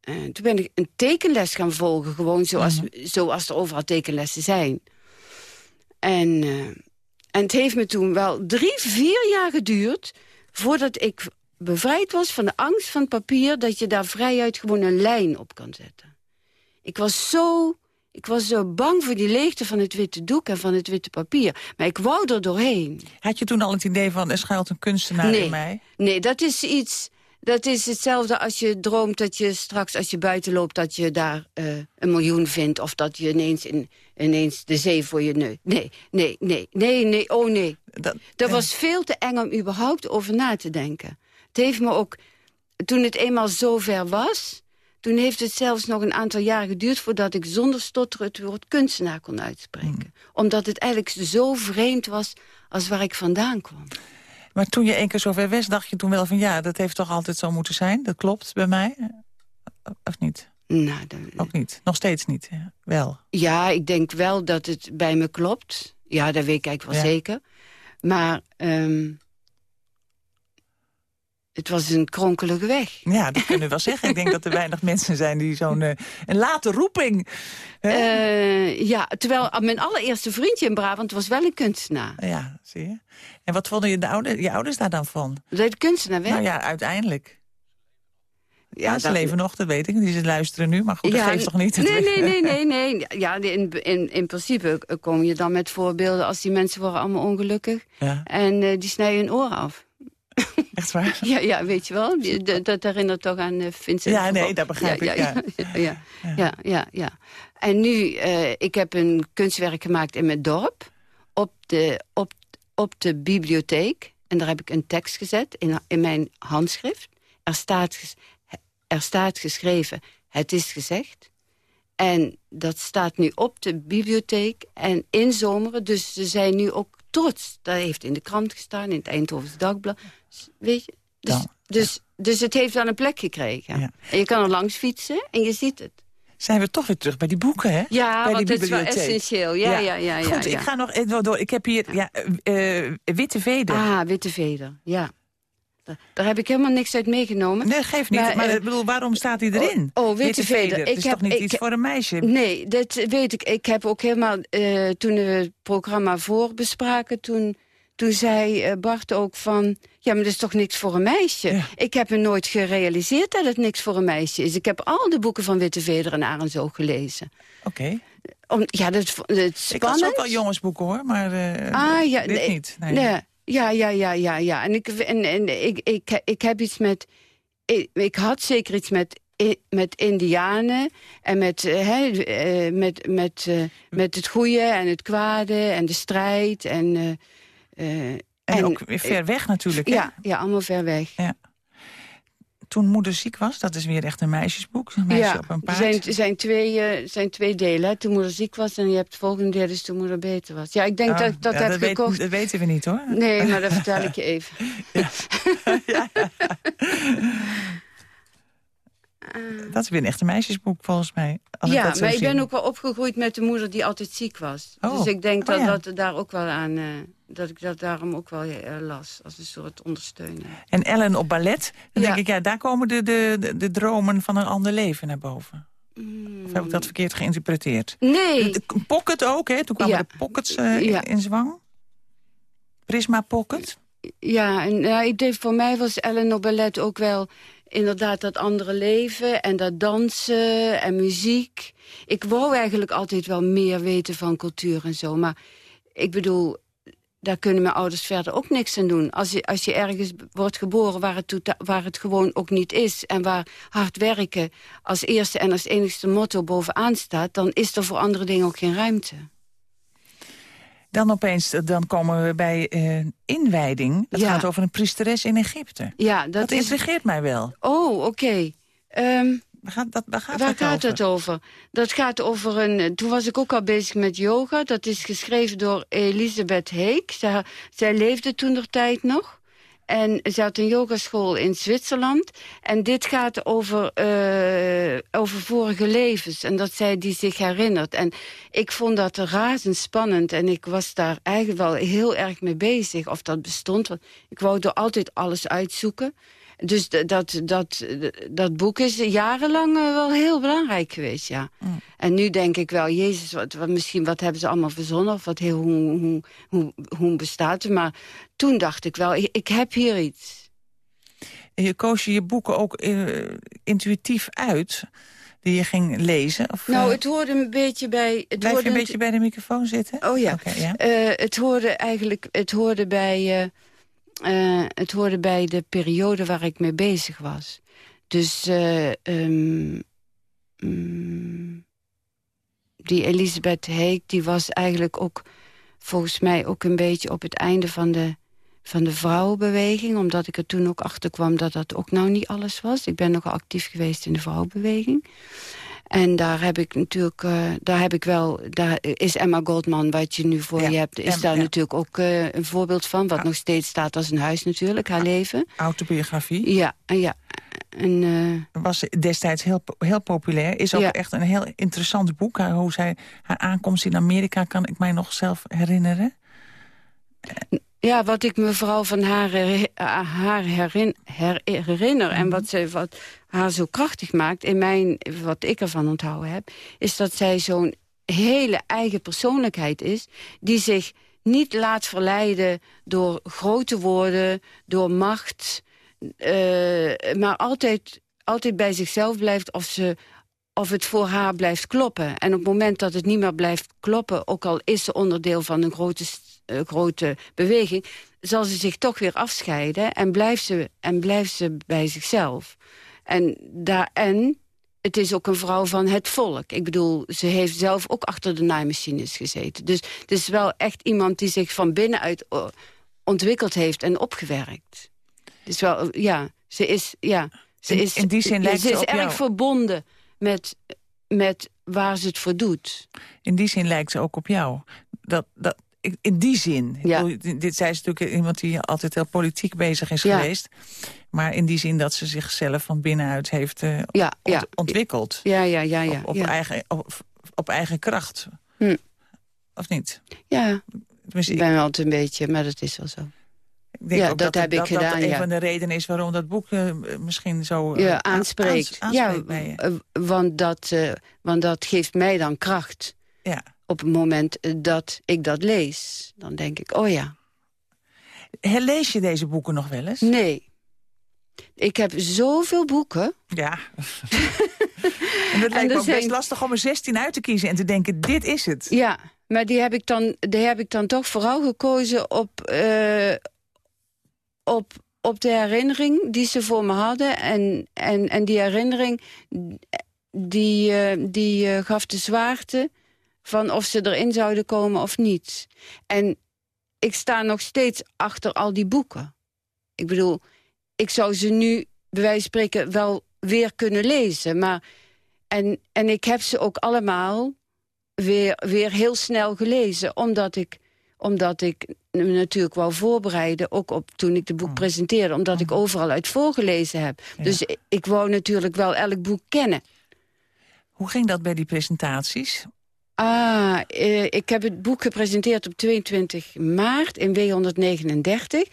uh, toen ben ik een tekenles gaan volgen, gewoon zoals, Mhm. zoals er overal tekenlessen zijn. En, uh, en het heeft me toen wel drie, vier jaar geduurd... voordat ik bevrijd was van de angst van het papier... dat je daar vrijuit gewoon een lijn op kan zetten. Ik was zo, ik was zo bang voor die leegte van het witte doek en van het witte papier. Maar ik wou er doorheen. Had je toen al het idee van, er schuilt een kunstenaar Nee. in mij? Nee, dat is iets... Dat is hetzelfde als je droomt dat je straks als je buiten loopt... dat je daar uh, een miljoen vindt. Of dat je ineens, in, ineens de zee voor je neus... Nee, nee, nee, nee, nee, oh nee. Dat, Dat was veel te eng om überhaupt over na te denken. Het heeft me ook... Toen het eenmaal zover was... toen heeft het zelfs nog een aantal jaren geduurd... voordat ik zonder stotteren het woord kunstenaar kon uitspreken. Hmm. Omdat het eigenlijk zo vreemd was als waar ik vandaan kwam. Maar toen je één keer zo ver was, dacht je toen wel van... ja, dat heeft toch altijd zo moeten zijn? Dat klopt bij mij? Of niet? Nou, dan, Ook niet? Nog steeds niet? Ja. Wel? Ja, ik denk wel dat het bij me klopt. Ja, dat weet ik eigenlijk wel Ja. zeker. Maar ehm, het was een kronkelige weg. Ja, dat kunnen we wel zeggen. Ik denk dat er weinig mensen zijn die zo'n eh, een late roeping... Eh, ja, terwijl mijn allereerste vriendje in Brabant was wel een kunstenaar. ja, zie je. En wat vonden je, de oude, je ouders daar dan van? Dat de kunstenaar werd. Nou ja, uiteindelijk. Ja, ze dat- leven nog, dat weet ik. Die ze luisteren nu, maar goed, dat Ja, geeft toch niet? het Nee, nee, nee, nee. nee. Ja, in, in, in principe kom je dan met voorbeelden als die mensen worden allemaal ongelukkig. Ja, En eh, die snijden hun oren af. echt waar? Ja, ja weet je wel. Dat- Dat herinnert toch aan eh, Vincent Ja, nee, dat begrijp ja, ik, Ja, ja, ja, ja. En nu, eh, ik heb een kunstwerk gemaakt in mijn dorp. Op de, op, op de bibliotheek. En daar heb ik een tekst gezet in, in mijn handschrift. Er staat, er staat geschreven, het is gezegd. En dat staat nu op de bibliotheek en in zomeren. Dus ze zijn nu ook trots. Dat heeft in de krant gestaan, in het Eindhovens Dagblad. Dus, Weet je? Dus, dus, dus het heeft wel een plek gekregen. Ja. En je kan er langs fietsen en je ziet het. Zijn we toch weer terug bij die boeken, hè? Ja, bij want die is wel essentieel. Ja, ja, ja. ja, Goed, ja. ik ga nog even door. Ik heb hier ja, eh, eh, Witte Veder. Ah, Witte Veder, ja. Daar, heb ik helemaal niks uit meegenomen. Nee, geeft niet. Maar, Maar, eh, ik bedoel, waarom staat hij erin? oh, Witte Veder. Het is heb- toch niet ik- iets voor een meisje? Nee, dat weet ik. Ik heb ook helemaal, eh, toen we het programma voorbespraken... toen, toen zei eh, Bart ook van... ja, maar dat is toch niks voor een meisje? Ja. Ik heb me nooit gerealiseerd dat het niks voor een meisje is. Ik heb al de boeken van Witte Veder en Arendshoog gelezen. Oké. Om, ja, dat, is Ik spannend. ook wel jongensboeken, hoor. Maar eh, Ah, ja, dit nee, niet. Nee. Nee. Ja, ja, ja, ja, ja. En ik, en, en ik, ik, ik heb iets met... Ik, ik had zeker iets met, met indianen en met, eh, hè, eh, met, met, eh, met het goede en het kwade en de strijd. En, eh, eh, En, ook weer ver weg natuurlijk. hè? ja, ja, allemaal ver weg. Toen moeder ziek was, dat is weer echt een meisjesboek. Een meisje ja, op een er paard. zijn, zijn, twee, eh, zijn twee delen. Hè. Toen moeder ziek was en je hebt het volgende deel dus toen moeder beter was. Ja, ik denk Ah, dat ik dat ja, heb dat, weet- gekocht. dat weten we niet, hoor. Nee, maar dat vertel ik je even. Dat is weer een echte meisjesboek, volgens mij. Als ik ja, dat zo maar ik ben ook wel opgegroeid met een moeder die altijd ziek was. Oh. Dus ik denk Oh, dat, ja. dat daar ook wel aan... eh, dat ik dat daarom ook wel eh, las. Als een soort ondersteuning. En Ellen op ballet, dan Ja. denk ik, ja, daar komen de, de, de, de dromen van een ander leven naar boven. Of heb ik dat verkeerd geïnterpreteerd? Nee, De pocket ook, hè? Toen kwamen Ja. de pockets eh, in zwang. Prisma pocket. ja, en, ja, ik denk, voor mij was Ellen op ballet ook wel inderdaad dat andere leven... en dat dansen en muziek. Ik wou eigenlijk altijd wel meer weten van cultuur en zo. Maar ik bedoel, daar kunnen mijn ouders verder ook niks aan doen. Als je, als je ergens wordt geboren waar het, waar het gewoon ook niet is... en waar hard werken als eerste en als enigste motto bovenaan staat... dan is er voor andere dingen ook geen ruimte. Dan opeens, dan komen we bij eh, inwijding. Dat Ja. gaat over een priesteres in Egypte. Ja, Dat, dat is... intrigeert mij wel. Oh, oké. Ehm, Waar gaat, dat, waar gaat Waar dat gaat over? het over? Dat gaat over een... eh, Toen was ik ook al bezig met yoga. Dat is geschreven door Elisabeth Heek. Zij, zij leefde toen nog tijd nog. En ze had een yogaschool in Zwitserland. En dit gaat over, eh, over vorige levens. En dat zij die zich herinnert. En ik vond dat razendspannend. En ik was daar eigenlijk wel heel erg mee bezig. Of dat bestond. Want ik wou er altijd alles uitzoeken. Dus dat, dat, dat boek is jarenlang eh, wel heel belangrijk geweest, ja. En nu denk ik wel, jezus, wat, wat, misschien wat hebben ze allemaal verzonnen... of wat heel, hoe, hoe, hoe, hoe bestaat het. Maar toen dacht ik wel, ik, ik heb hier iets. En je koos je je boeken ook eh, intuïtief uit, die je ging lezen? Of, Nou, eh, het hoorde een beetje bij... Het blijf je een beetje bij de microfoon zitten? Oh ja. Het hoorde eigenlijk het hoorde bij, eh, het hoorde bij de periode waar ik mee bezig was. Dus eh, ehm, mm, die Elisabeth Heek, die was eigenlijk ook volgens mij ook een beetje op het einde van de, van de vrouwenbeweging. Omdat ik er toen ook achter kwam dat dat ook nou niet alles was. Ik ben nogal actief geweest in de vrouwenbeweging. En daar heb ik natuurlijk, uh, daar heb ik wel, daar is Emma Goldman, wat je nu voor je hebt, is daar natuurlijk ook uh, een voorbeeld van. Wat nog steeds staat als een huis natuurlijk, haar leven. Autobiografie. Ja, en ja. En, uh, was destijds heel, heel populair. Is ook echt een heel interessant boek. Hoe zij, haar aankomst in Amerika kan ik mij nog zelf herinneren. Ja, wat ik me vooral van haar, haar herin, herinner... en wat, ze, wat haar zo krachtig maakt, in mijn, wat ik ervan onthouden heb... is dat zij zo'n hele eigen persoonlijkheid is... die zich niet laat verleiden door grote woorden, door macht... Uh, maar altijd, altijd bij zichzelf blijft of, ze, of het voor haar blijft kloppen. En op het moment dat het niet meer blijft kloppen... ook al is ze onderdeel van een grote uh, grote beweging... zal ze zich toch weer afscheiden en blijft ze, en blijft ze bij zichzelf. En, daar, en het is ook een vrouw van het volk. Ik bedoel, ze heeft zelf ook achter de naaimachines gezeten. Dus het is wel echt iemand die zich van binnenuit eh, ontwikkeld heeft en opgewerkt. Dus wel, ja, ze is, ja, ze in, is, in die zin lijkt ze, ze is erg jou. verbonden met, met waar ze het voor doet. In die zin lijkt ze ook op jou. Dat, dat, in die zin. Ja. Bedoel, dit zij is natuurlijk iemand die altijd heel politiek bezig is Ja. geweest. Maar in die zin dat ze zichzelf van binnenuit heeft uh, Ja, ont ja. ontwikkeld. Ja, ja, ja, ja. op. Eigen, op, op eigen kracht. Hm. Of niet? ja. Tenminste, Ik ben wel altijd een beetje, maar dat is wel zo. denk ja, dat dat, heb ik dat, gedaan, dat een van de redenen is waarom dat boek uh, misschien zo uh, Ja, aanspreekt. aans- ja, aanspreekt eh, want, dat, eh, want dat geeft mij dan kracht. Ja. Op het moment eh, dat ik dat lees. Dan denk ik, oh ja, Herlees je deze boeken nog wel eens? nee. Ik heb zoveel boeken. Ja. en dat lijkt me ook best lastig om er 16 uit te kiezen en te denken, dit is het. Ja, maar die heb ik dan, die heb ik dan toch vooral gekozen op, eh, op, op de herinnering die ze voor me hadden. En, en, en die herinnering die, eh, die gaf de zwaarte van of ze erin zouden komen of niet. En ik sta nog steeds achter al die boeken. Ik bedoel, ik zou ze nu, bij wijze van spreken, wel weer kunnen lezen. Maar, en, en ik heb ze ook allemaal weer, weer heel snel gelezen. Omdat ik, omdat ik me natuurlijk wou voorbereiden, ook op toen ik de boek presenteerde. Omdat ik overal uit voorgelezen heb. Dus ik, ik wou natuurlijk wel elk boek kennen. Hoe ging dat bij die presentaties? Ah, eh, ik heb het boek gepresenteerd op 22 maart in W139.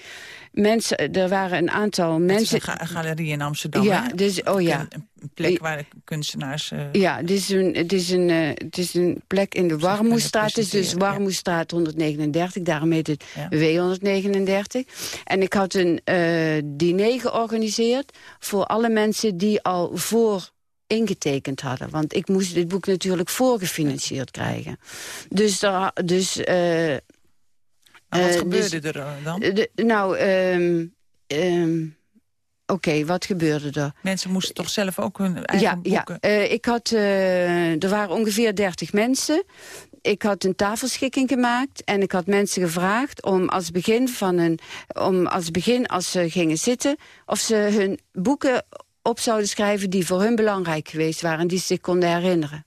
Mensen, er waren een aantal Het is mensen... een ga- galerie in Amsterdam, Ja, hè? dus, oh ja. Een, plek waar de kunstenaars... eh, Ja, het is een, het is een, eh, het is een plek in de Warmoestraat. Het is dus. Warmoestraat 139, daarom heet het Ja. W139. En ik had een diner georganiseerd voor alle mensen die al voor ingetekend hadden. Want ik moest dit boek natuurlijk voorgefinancierd krijgen. Dus, daar, dus eh, wat eh, gebeurde dus- er eh, dan? de- nou, ehm, ehm, oké, wat gebeurde er? Mensen moesten toch zelf ook hun eigen ja, boeken... Ja, eh, ik had, er waren ongeveer 30 mensen. Ik had een tafelschikking gemaakt en ik had mensen gevraagd om als begin van een, om als begin als ze gingen zitten, of ze hun boeken op zouden schrijven die voor hun belangrijk geweest waren, die ze zich konden herinneren.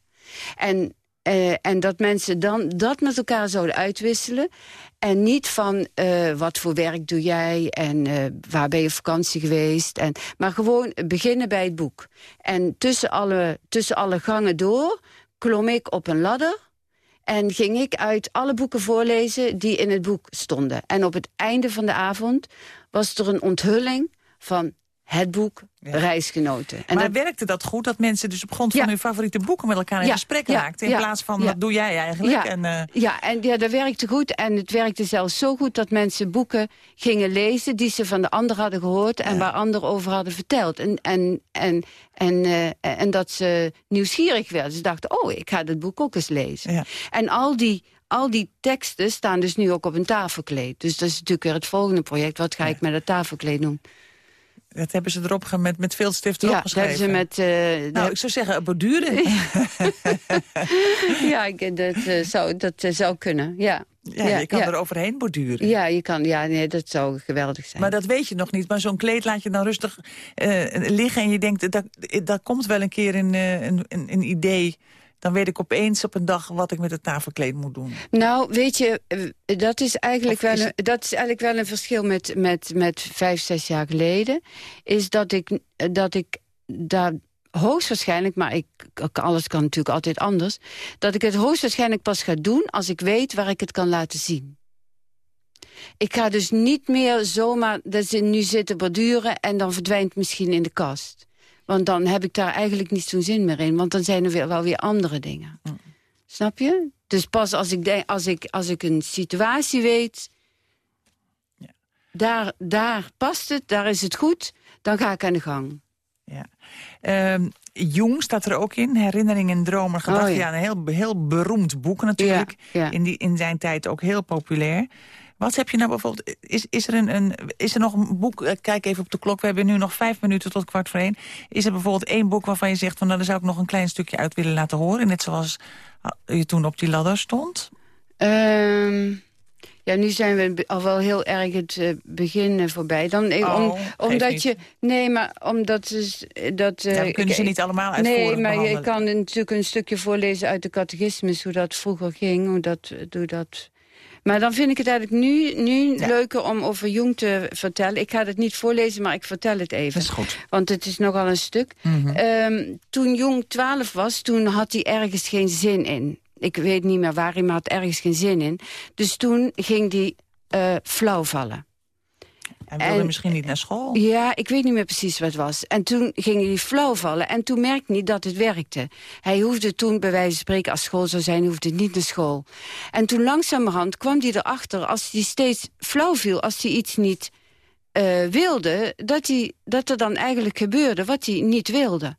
En, eh, en dat mensen dan dat met elkaar zouden uitwisselen. En niet van eh, wat voor werk doe jij en eh, waar ben je op vakantie geweest. En, maar gewoon beginnen bij het boek. En tussen alle, tussen alle gangen door klom ik op een ladder. En ging ik uit alle boeken voorlezen die in het boek stonden. En op het einde van de avond was er een onthulling van het boek Reisgenoten. En maar dat, werkte dat goed, dat mensen dus op grond van Ja. hun favoriete boeken met elkaar in Ja, gesprek raakten? In plaats van, wat doe jij eigenlijk? Ja. En, eh, Ja, en ja, dat werkte goed. En het werkte zelfs zo goed dat mensen boeken gingen lezen... die ze van de ander hadden gehoord en waar anderen over hadden verteld. En, en, en, en, eh, en dat ze nieuwsgierig werden. Ze dachten, oh, ik ga dat boek ook eens lezen. En al die, al die teksten staan dus nu ook op een tafelkleed. Dus dat is natuurlijk weer het volgende project. Wat ga ik met dat tafelkleed doen? Dat hebben ze erop met, met veel stift erop ja, geschreven. hebben ze met... eh, Nou, ik zou zeggen, borduren. ja, ik, dat, eh, zou, dat eh, zou kunnen, ja. Ja, je kan ja. er overheen borduren. Ja, je kan, ja, nee, dat zou geweldig zijn. Maar dat weet je nog niet. Maar zo'n kleed laat je dan rustig eh, liggen en je denkt, dat, dat komt wel een keer eh, een, een, een idee. Dan weet ik opeens op een dag wat ik met het tafelkleed moet doen. Nou, weet je, eh, dat is eigenlijk, wel, een, dat is eigenlijk wel een verschil met, met, met vijf, zes jaar geleden. Is dat ik, dat ik daar hoogstwaarschijnlijk, maar ik, alles kan natuurlijk altijd anders... dat ik het hoogstwaarschijnlijk pas ga doen als ik weet waar ik het kan laten zien. Ik ga dus niet meer zomaar dat ze nu zitten borduren... en dan verdwijnt misschien in de kast. Want dan heb ik daar eigenlijk niet zo'n zin meer in. Want dan zijn er weer, wel weer andere dingen. Snap je? Dus pas als ik, denk, als ik, als ik een situatie weet... Ja. Daar, daar past het, daar is het goed... dan ga ik aan de gang. Ja. Ehm, Jung staat er ook in. Herinneringen, dromen, gedachten. Oh, ja. ja. een heel, heel beroemd boek natuurlijk. Ja. In, die, in zijn tijd ook heel populair. Wat heb je nou bijvoorbeeld... Is, is, er een, een, is er nog een boek... eh, Kijk even op de klok. We hebben nu nog vijf minuten tot kwart voor één. Is er bijvoorbeeld één boek waarvan je zegt... van nou, daar zou ik nog een klein stukje uit willen laten horen? Net zoals ah, je toen op die ladder stond? Ehm, ja, nu zijn we al wel heel erg het eh, begin voorbij. Dan, eh, Oh, om, omdat niet. je... Nee, maar omdat... Eh, dat, Ja, kunnen ze niet allemaal uitvoerig Nee, maar je behandelen. kan natuurlijk een stukje voorlezen uit de catechismus... hoe dat vroeger ging, hoe dat... Hoe dat maar dan vind ik het eigenlijk nu, nu Ja. leuker om over Jung te vertellen. Ik ga het niet voorlezen, maar ik vertel het even. Dat is goed. Want het is nogal een stuk. Mhm. Ehm, toen Jong 12 was, toen had hij ergens geen zin in. Ik weet niet meer waar, maar had ergens geen zin in. Dus toen ging hij eh, flauw vallen. Hij wilde en- misschien niet naar school. Ja, ik weet niet meer precies wat het was. En toen ging hij flauw vallen en toen merkte hij dat het werkte. Hij hoefde toen, bij wijze van spreken, als school zou zijn... hoefde niet naar school. En toen langzamerhand kwam hij erachter, als hij steeds flauw viel... als hij iets niet eh, wilde, dat, hij, dat er dan eigenlijk gebeurde wat hij niet wilde.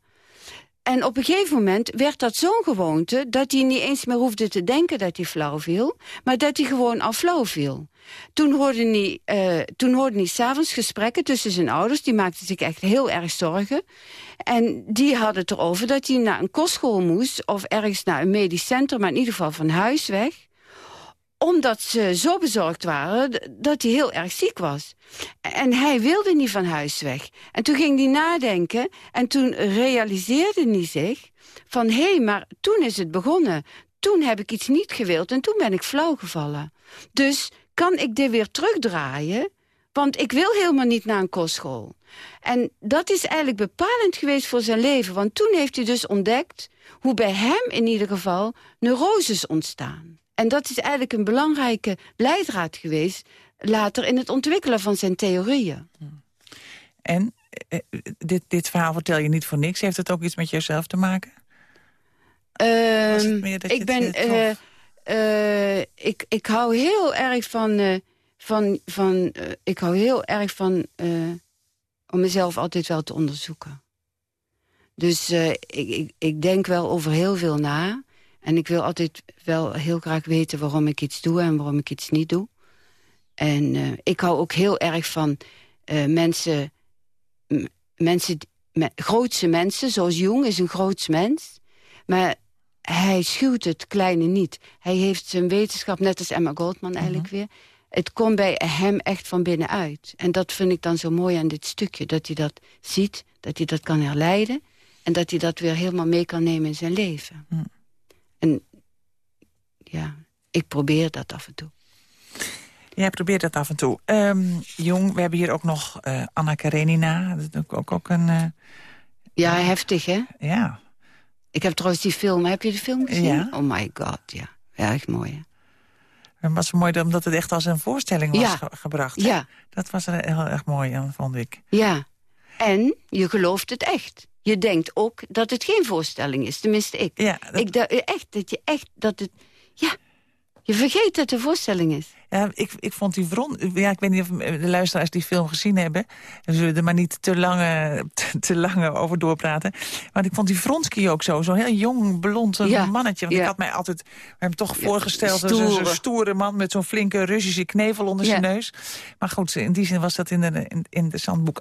En op een gegeven moment werd dat zo'n gewoonte... dat hij niet eens meer hoefde te denken dat hij flauw viel... maar dat hij gewoon al flauw viel. Toen hoorde hij, eh, toen hoorde hij s'avonds gesprekken tussen zijn ouders. Die maakten zich echt heel erg zorgen. En die hadden het erover dat hij naar een kostschool moest... of ergens naar een medisch centrum, maar in ieder geval van huis weg omdat ze zo bezorgd waren dat hij heel erg ziek was. En hij wilde niet van huis weg. En toen ging hij nadenken en toen realiseerde hij zich... van hé, hey, maar toen is het begonnen. Toen heb ik iets niet gewild en toen ben ik flauw gevallen. Dus kan ik dit weer terugdraaien? Want ik wil helemaal niet naar een kostschool. En dat is eigenlijk bepalend geweest voor zijn leven. Want toen heeft hij dus ontdekt hoe bij hem in ieder geval neuroses ontstaan. En dat is eigenlijk een belangrijke leidraad geweest... later in het ontwikkelen van zijn theorieën. En eh, eh, dit, dit verhaal vertel je niet voor niks. Heeft het ook iets met jezelf te maken? Ehm, ik ben... eh, ik, ik hou heel erg van... van, van ik hou heel erg van... om mezelf altijd wel te onderzoeken. Dus ik, ik, ik denk wel over heel veel na. En ik wil altijd wel heel graag weten waarom ik iets doe en waarom ik iets niet doe. En eh, ik hou ook heel erg van eh, mensen, mensen, me- grootse mensen, zoals Jung is een groots mens. Maar hij schuwt het kleine niet. Hij heeft zijn wetenschap, net als Emma Goldman eigenlijk weer... het komt bij hem echt van binnenuit. En dat vind ik dan zo mooi aan dit stukje. Dat hij dat ziet, dat hij dat kan herleiden... en dat hij dat weer helemaal mee kan nemen in zijn leven. Hm. En ja, ik probeer dat af en toe. Jij probeert dat af en toe. Ehm, Jong, we hebben hier ook nog eh, Anna Karenina. Dat is ook, ook, een... eh, Ja, heftig, hè? ja, Ik heb trouwens die film... Heb je de film gezien? Ja. Oh my god, ja. Erg mooi, hè? het was mooi omdat het echt als een voorstelling was Ja. ge- gebracht. hè? Ja, Dat was er heel erg mooi vond ik. ja. En je gelooft het echt. Je denkt ook dat het geen voorstelling is. Tenminste, ik. Ja, dat- Ik dacht echt dat je echt... Dat het, ja, je vergeet dat het een voorstelling is. Ja, ik, ik vond die Vron... Ja, ik weet niet of de luisteraars die film gezien hebben. Zullen er maar niet te lange, te, te lange over doorpraten. Maar ik vond die Vronsky ook zo. Zo'n heel jong, blond Ja, mannetje. Want ja. ik had mij altijd hem toch Ja, voorgesteld als een stoere. zo'n stoere man... met zo'n flinke Russische knevel onder zijn neus. Maar goed, in die zin was dat in de, in, in de zandboek.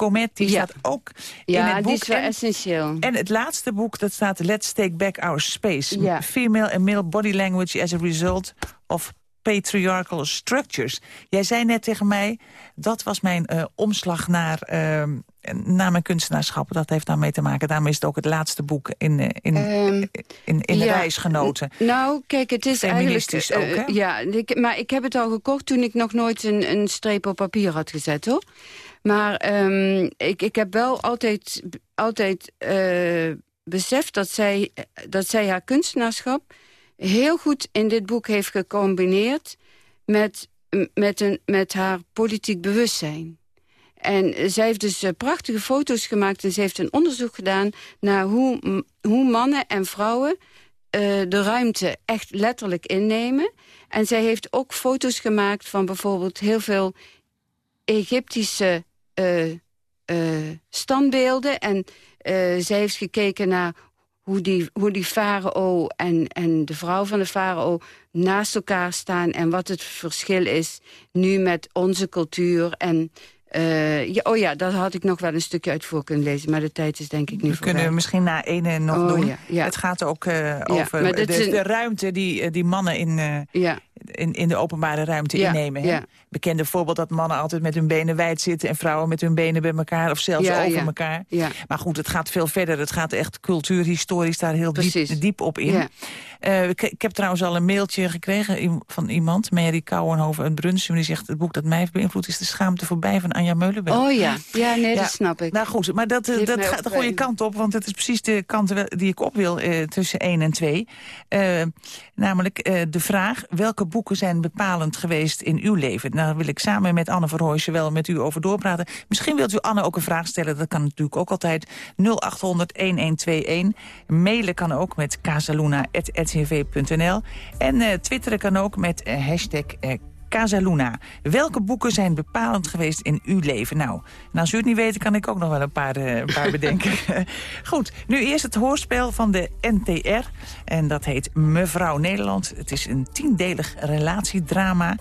Alberto Giacometti Ja. staat ook in Ja, het die boek. is wel En- essentieel. en het laatste boek, dat staat Let's Take Back Our Space. Ja. Female and Male Body Language as a Result of Patriarchal Structures. Jij zei net tegen mij, dat was mijn eh, omslag naar, eh, naar mijn kunstenaarschap. Dat heeft daarmee te maken. Daarom is het ook het laatste boek in, eh, in, Ehm, in, in de ja, reisgenoten. Nou, kijk, het is eigenlijk... Ook, hè? ja, ik, maar ik heb het al gekocht toen ik nog nooit een, een streep op papier had gezet, hoor. Maar ehm, ik, ik heb wel altijd, altijd eh, beseft dat zij, dat zij haar kunstenaarschap... heel goed in dit boek heeft gecombineerd met, met, een, met haar politiek bewustzijn. En zij heeft dus eh, prachtige foto's gemaakt en ze heeft een onderzoek gedaan... naar hoe, hoe mannen en vrouwen eh, de ruimte echt letterlijk innemen. En zij heeft ook foto's gemaakt van bijvoorbeeld heel veel Egyptische standbeelden. En eh, zij heeft gekeken naar hoe die, hoe die farao en, en de vrouw van de farao naast elkaar staan... en wat het verschil is nu met onze cultuur. En, eh, ja, oh ja, daar had ik nog wel een stukje uit voor kunnen lezen... maar de tijd is denk ik nu We kunnen misschien na ene nog Oh, doen. ja, ja. Het gaat ook eh, over de, een- de ruimte die, eh, die mannen in, eh, in, in de openbare ruimte innemen. Hè? Bekende voorbeeld dat mannen altijd met hun benen wijd zitten... en vrouwen met hun benen bij elkaar of zelfs over elkaar. Maar goed, het gaat veel verder. Het gaat echt cultuurhistorisch daar heel diep, op in. Eh, ik, ik heb trouwens al een mailtje gekregen van iemand... Mary Kouwenhoven uit Brunsum. Die zegt, het boek dat mij heeft beïnvloed... is De Schaamte voorbij van Anja Meulenberg. Oh ja, ja nee, Ja. dat snap ik. Nou goed, maar dat, dat gaat de goede kant op. Want het is precies de kant die ik op wil eh, tussen 1 en 2. Eh, namelijk eh, de vraag, welke boeken zijn bepalend geweest in uw leven? Nou, daar wil ik samen met Anne Verhooijsen wel met u over doorpraten. Misschien wilt u Anne ook een vraag stellen. Dat kan natuurlijk ook altijd 0800-1121. Mailen kan ook met casaluna.ncv.nl. En twitteren kan ook met hashtag Casaluna. Welke boeken zijn bepalend geweest in uw leven? Nou, en als u het niet weet, kan ik ook nog wel een paar, eh, een paar bedenken. Goed, nu eerst het hoorspel van de NTR. En dat heet Mevrouw Nederland. Het is een tiendelig relatiedrama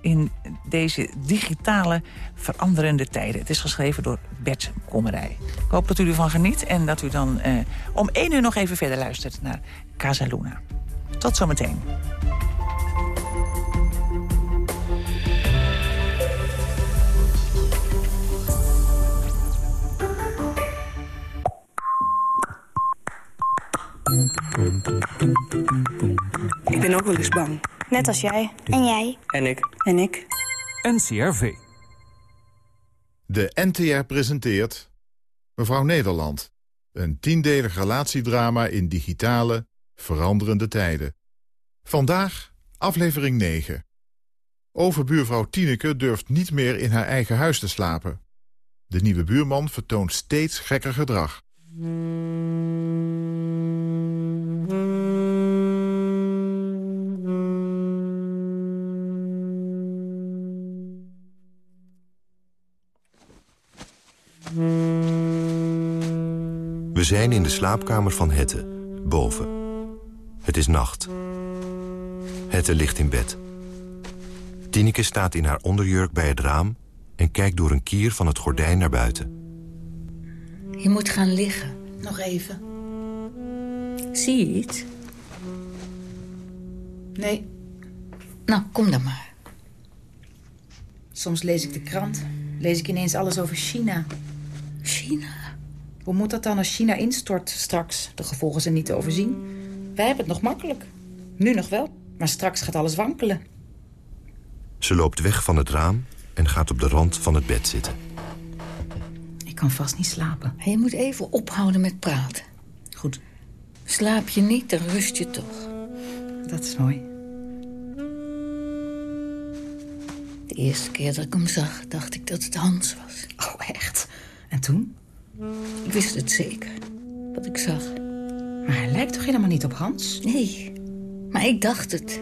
in deze digitale veranderende tijden. Het is geschreven door Bert Kommerij. Ik hoop dat u ervan geniet en dat u dan eh, om één uur nog even verder luistert naar Casaluna. Tot zometeen. Ik ben ook wel eens bang. Net als jij. En jij. En ik. En ik. NCRV. De NTR presenteert Mevrouw Nederland. Een tiendelig relatiedrama in digitale, veranderende tijden. Vandaag aflevering 9. Overbuurvrouw Tineke durft niet meer in haar eigen huis te slapen. De nieuwe buurman vertoont steeds gekker gedrag. We zijn in de slaapkamer van Hette, boven. Het is nacht. Hette ligt in bed. Tineke staat in haar onderjurk bij het raam... en kijkt door een kier van het gordijn naar buiten. Je moet gaan liggen. Nog even. Zie je iets? Nee, Nou, kom dan maar. soms lees ik de krant. Lees ik ineens alles over China. China. Hoe moet dat dan als China instort straks? De gevolgen zijn niet te overzien. Wij hebben het nog makkelijk. Nu nog wel, maar straks gaat alles wankelen. Ze loopt weg van het raam en gaat op de rand van het bed zitten. Ik kan vast niet slapen. Je moet even ophouden met praten. Goed, Slaap je niet, dan rust je toch. dat is mooi. De eerste keer dat ik hem zag, dacht ik dat het Hans was. Oh, echt? En toen? Ik wist het zeker, wat ik zag. Maar hij lijkt toch helemaal niet op Hans? Nee, maar ik dacht het.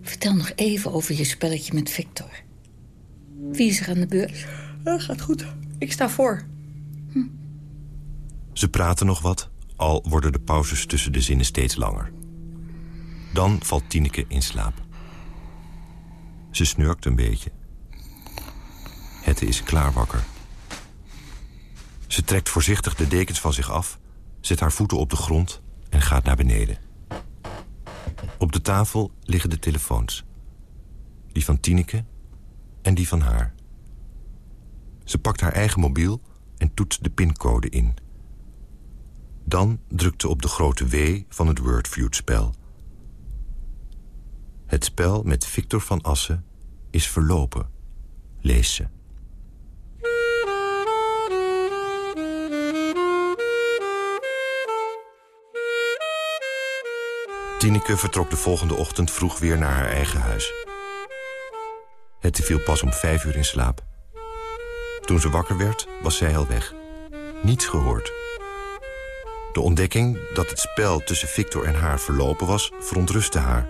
Vertel nog even over je spelletje met Victor. Wie is er aan de beurt? Dat gaat goed. Ik sta voor. Hm. Ze praten nog wat, al worden de pauzes tussen de zinnen steeds langer. Dan valt Tineke in slaap. Ze snurkt een beetje. Hette is klaar wakker. Ze trekt voorzichtig de dekens van zich af, zet haar voeten op de grond en gaat naar beneden. Op de tafel liggen de telefoons. Die van Tineke en die van haar. Ze pakt haar eigen mobiel en toetst de pincode in. Dan drukt ze op de grote W van het Wordfeud-spel. Het spel met Victor van Assen is verlopen, leest ze. Tineke vertrok de volgende ochtend vroeg weer naar haar eigen huis. Het viel pas om vijf uur in slaap. Toen ze wakker werd, was zij al weg. Niets gehoord. De ontdekking dat het spel tussen Victor en haar verlopen was, verontrustte haar.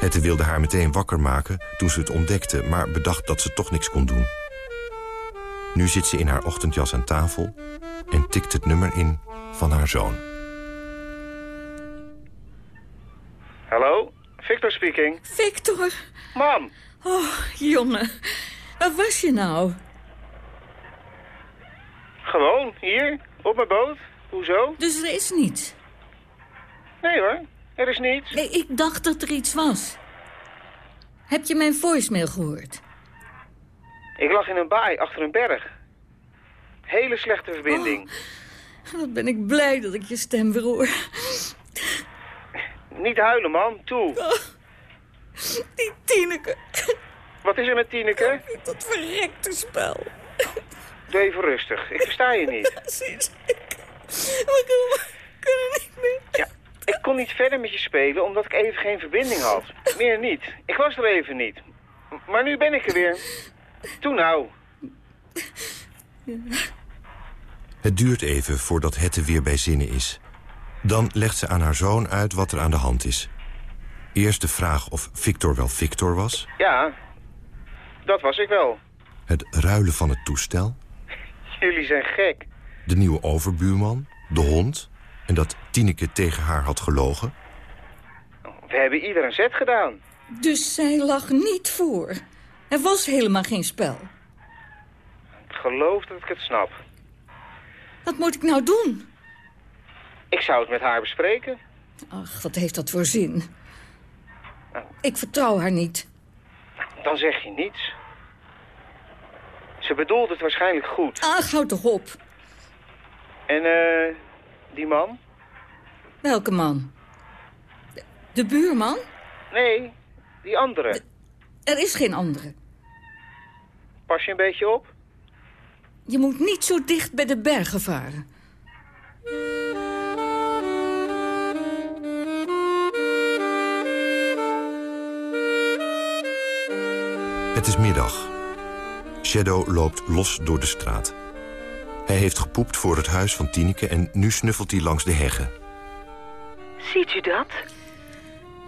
Hette wilde haar meteen wakker maken toen ze het ontdekte... maar bedacht dat ze toch niks kon doen. Nu zit ze in haar ochtendjas aan tafel... en tikt het nummer in van haar zoon. Hallo, Victor speaking. Victor. Mam. Oh, jongen. Waar was je nou? Gewoon, hier, op mijn boot. Hoezo? Dus er is niets? Nee hoor, er is niets. Nee, ik dacht dat er iets was. Heb je mijn voicemail gehoord? Ik lag in een baai achter een berg. Hele slechte verbinding. Oh, wat ben ik blij dat ik je stem weer hoor. Niet huilen, man. Toe. Oh, die Tineke. Wat is er met Tineke? Dat verrekte spel. Doe even rustig. Ik versta je niet. Ja, precies. We kunnen niet meer. Ja, ik kon niet verder met je spelen omdat ik even geen verbinding had. Meer niet. Ik was er even niet. Maar nu ben ik er weer. Toen nou. Het duurt even voordat Hette weer bij zinnen is. Dan legt ze aan haar zoon uit wat er aan de hand is. Eerst de vraag of Victor wel Victor was. Ja, dat was ik wel. Het ruilen van het toestel. Jullie zijn gek. De nieuwe overbuurman, de hond... en dat Tineke tegen haar had gelogen. We hebben ieder een zet gedaan. Dus zij lag niet voor. Er was helemaal geen spel. Ik geloof dat ik het snap. Wat moet ik nou doen? Ik zou het met haar bespreken. Ach, wat heeft dat voor zin? Nou. Ik vertrouw haar niet. Dan zeg je niets. Ze bedoelt het waarschijnlijk goed. Ach, houd toch op. En eh, die man? Welke man? De, de buurman? Nee, die andere. De, er is geen andere. Pas je een beetje op? Je moet niet zo dicht bij de bergen varen. Het is middag. Shadow loopt los door de straat. Hij heeft gepoept voor het huis van Tineke en nu snuffelt hij langs de heggen. Ziet u dat?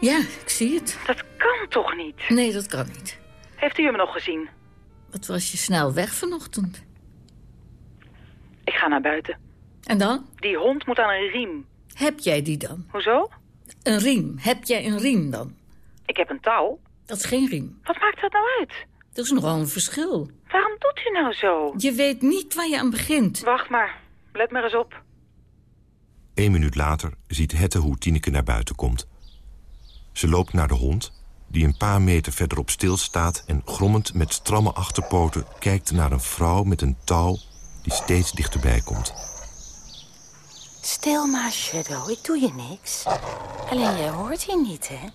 Ja, ik zie het. Dat kan toch niet? Nee, dat kan niet. Heeft u hem nog gezien? Wat was je snel weg vanochtend? Ik ga naar buiten. En dan? Die hond moet aan een riem. Heb jij die dan? Hoezo? Een riem. Heb jij een riem dan? Ik heb een touw. Dat is geen riem. Wat maakt dat nou uit? Dat is nogal een verschil. Waarom doet u nou zo? Je weet niet waar je aan begint. Wacht maar. Let maar eens op. Eén minuut later ziet Hette hoe Tineke naar buiten komt. Ze loopt naar de hond, die een paar meter verderop stilstaat... en grommend met stramme achterpoten kijkt naar een vrouw met een touw... die steeds dichterbij komt. Stil maar, Shadow. Ik doe je niks. Alleen jij hoort hier niet, hè?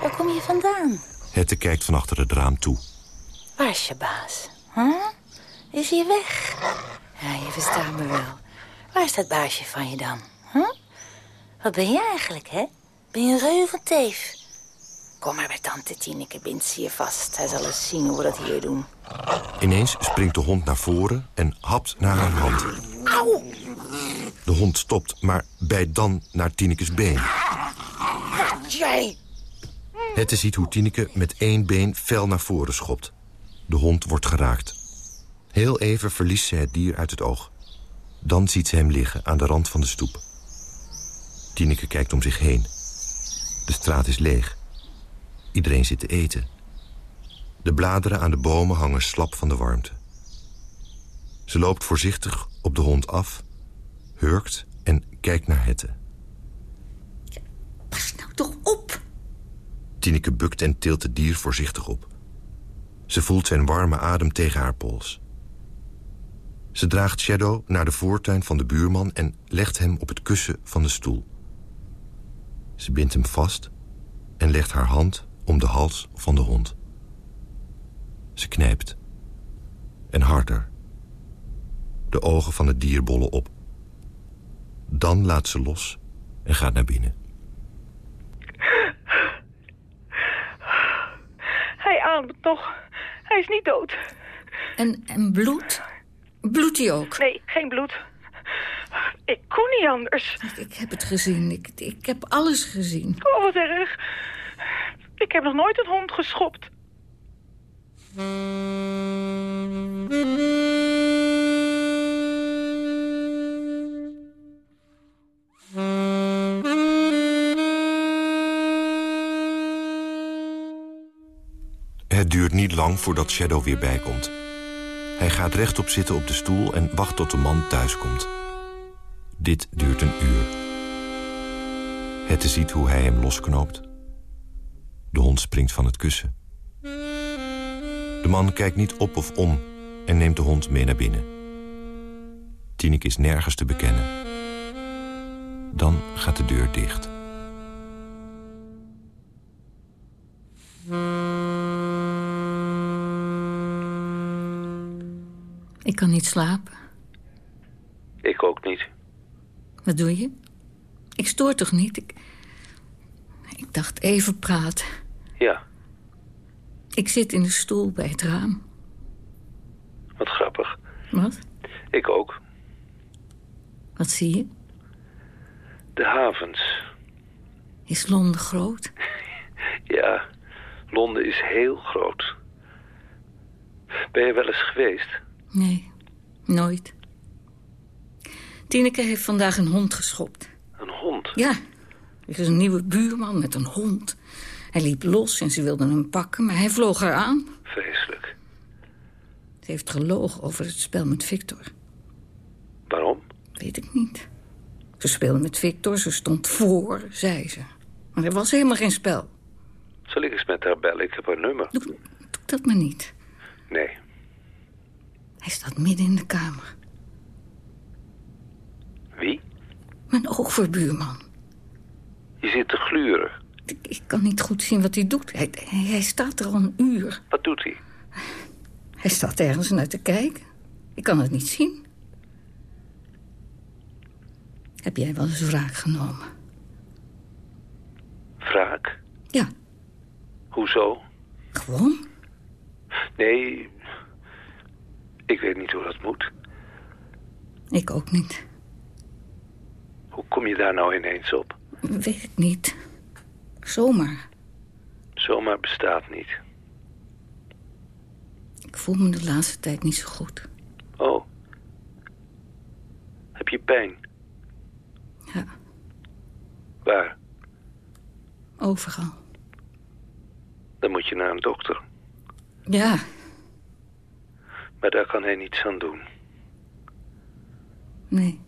Waar kom je vandaan? Hette kijkt van achter het raam toe. Waar is je baas? Huh? Is hij weg? Ja, je verstaat me wel. Waar is dat baasje van je dan? Huh? Wat ben je eigenlijk, hè? Ben je een reuventeef? Kom maar bij tante Tineke, bind ze je vast. Hij zal eens zien hoe we dat hier doen. Ineens springt de hond naar voren en hapt naar haar hand. Auw! De hond stopt, maar bijt dan naar Tinekes been. Jij! Hette ziet hoe Tineke met één been fel naar voren schopt. De hond wordt geraakt. Heel even verliest ze het dier uit het oog. Dan ziet ze hem liggen aan de rand van de stoep. Tineke kijkt om zich heen. De straat is leeg. Iedereen zit te eten. De bladeren aan de bomen hangen slap van de warmte. Ze loopt voorzichtig op de hond af, hurkt en kijkt naar Hette. Pas nou toch op! Tineke bukt en tilt het dier voorzichtig op. Ze voelt zijn warme adem tegen haar pols. Ze draagt Shadow naar de voortuin van de buurman... en legt hem op het kussen van de stoel. Ze bindt hem vast en legt haar hand om de hals van de hond. Ze knijpt. En harder. De ogen van het dier bollen op. Dan laat ze los en gaat naar binnen. Hij ademt nog. Hij is niet dood. En, en bloed? Bloedt hij ook? Nee, geen bloed. Ik kon niet anders. Ik, ik heb het gezien. Ik, ik heb alles gezien. Oh, wat erg. Ik heb nog nooit een hond geschopt. Het duurt niet lang voordat Shadow weer bijkomt. Hij gaat rechtop zitten op de stoel en wacht tot de man thuiskomt. Dit duurt een uur. Hette ziet hoe hij hem losknoopt. De hond springt van het kussen. De man kijkt niet op of om en neemt de hond mee naar binnen. Tineke is nergens te bekennen. Dan gaat de deur dicht. Ik kan niet slapen. Ik ook niet. Wat doe je? Ik stoor toch niet? Ik, ik dacht even praten. Ja, Ik zit in de stoel bij het raam. wat grappig. Wat? Ik ook. Wat zie je? De havens. Is Londen groot? Ja, Londen is heel groot. Ben je wel eens geweest? Nee, nooit. Tineke heeft vandaag een hond geschopt. Een hond? Ja, er is een nieuwe buurman met een hond. Hij liep los en ze wilden hem pakken, maar hij vloog haar aan. Vreselijk. Ze heeft gelogen over het spel met Victor. Waarom? Weet ik niet. Ze speelde met Victor, ze stond voor, zei ze. Maar er was helemaal geen spel. Zal ik eens met haar bellen? Ik heb haar nummer. Doe, doe dat maar niet. Nee. Hij staat midden in de kamer. Wie? Mijn overbuurman. Je zit te gluren. Ik, ik kan niet goed zien wat hij doet. Hij, hij, hij staat er al een uur. Wat doet hij? Hij staat ergens naar te kijken. Ik kan het niet zien. Heb jij wel eens wraak genomen? Wraak? Ja. Hoezo? Gewoon? Nee, ik weet niet hoe dat moet. Ik ook niet. Hoe kom je daar nou ineens op? Weet ik niet. Zomaar. Zomaar bestaat niet. Ik voel me de laatste tijd niet zo goed. Oh. Heb je pijn? Ja. Waar? Overal. Dan moet je naar een dokter. Ja, Maar daar kan hij niets aan doen. nee.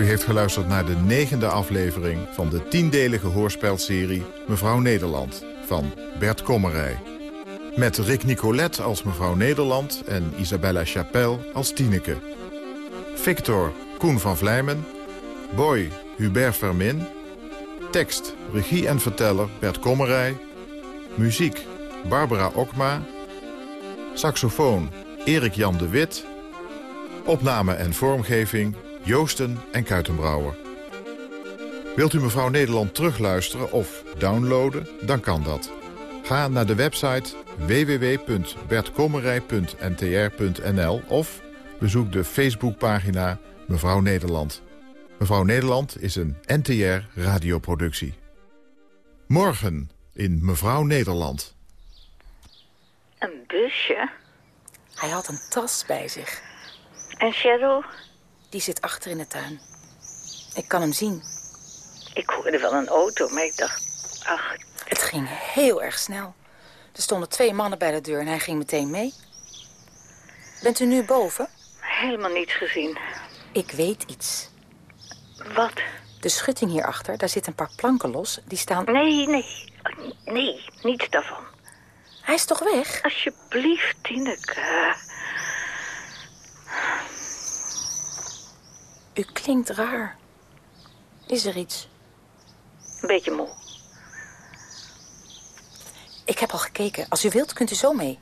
U heeft geluisterd naar de negende aflevering van de tiendelige hoorspelserie Mevrouw Nederland van Bert Kommerij. Met Rick Nicolet als mevrouw Nederland en Isabella Chapelle als Tineke. Victor Koen van Vlijmen. Boy Hubert Vermin. Tekst, regie en verteller Bert Kommerij. Muziek Barbara Okma. Saxofoon Erik Jan de Wit. Opname en vormgeving Joosten en Kuitenbrouwer. Wilt u mevrouw Nederland terugluisteren of downloaden? Dan kan dat. Ga naar de website www.bertkommerij.ntr.nl of bezoek de Facebookpagina Mevrouw Nederland. Mevrouw Nederland is een NTR-radioproductie. Morgen in Mevrouw Nederland. Een busje? Hij had een tas bij zich. En Shadow? Die zit achter in de tuin. Ik kan hem zien. Ik hoorde wel een auto, maar ik dacht... Ach, Het ging heel erg snel. Er stonden twee mannen bij de deur en hij ging meteen mee. Bent u nu boven? helemaal niets gezien. Ik weet iets. Wat? De schutting hierachter, daar zitten een paar planken los. Die staan... Nee, nee. Nee, niets daarvan. Hij is toch weg? Alsjeblieft, Tineke. U klinkt raar. Is er iets? Een beetje moe. Ik heb al gekeken. Als u wilt, kunt u zo mee.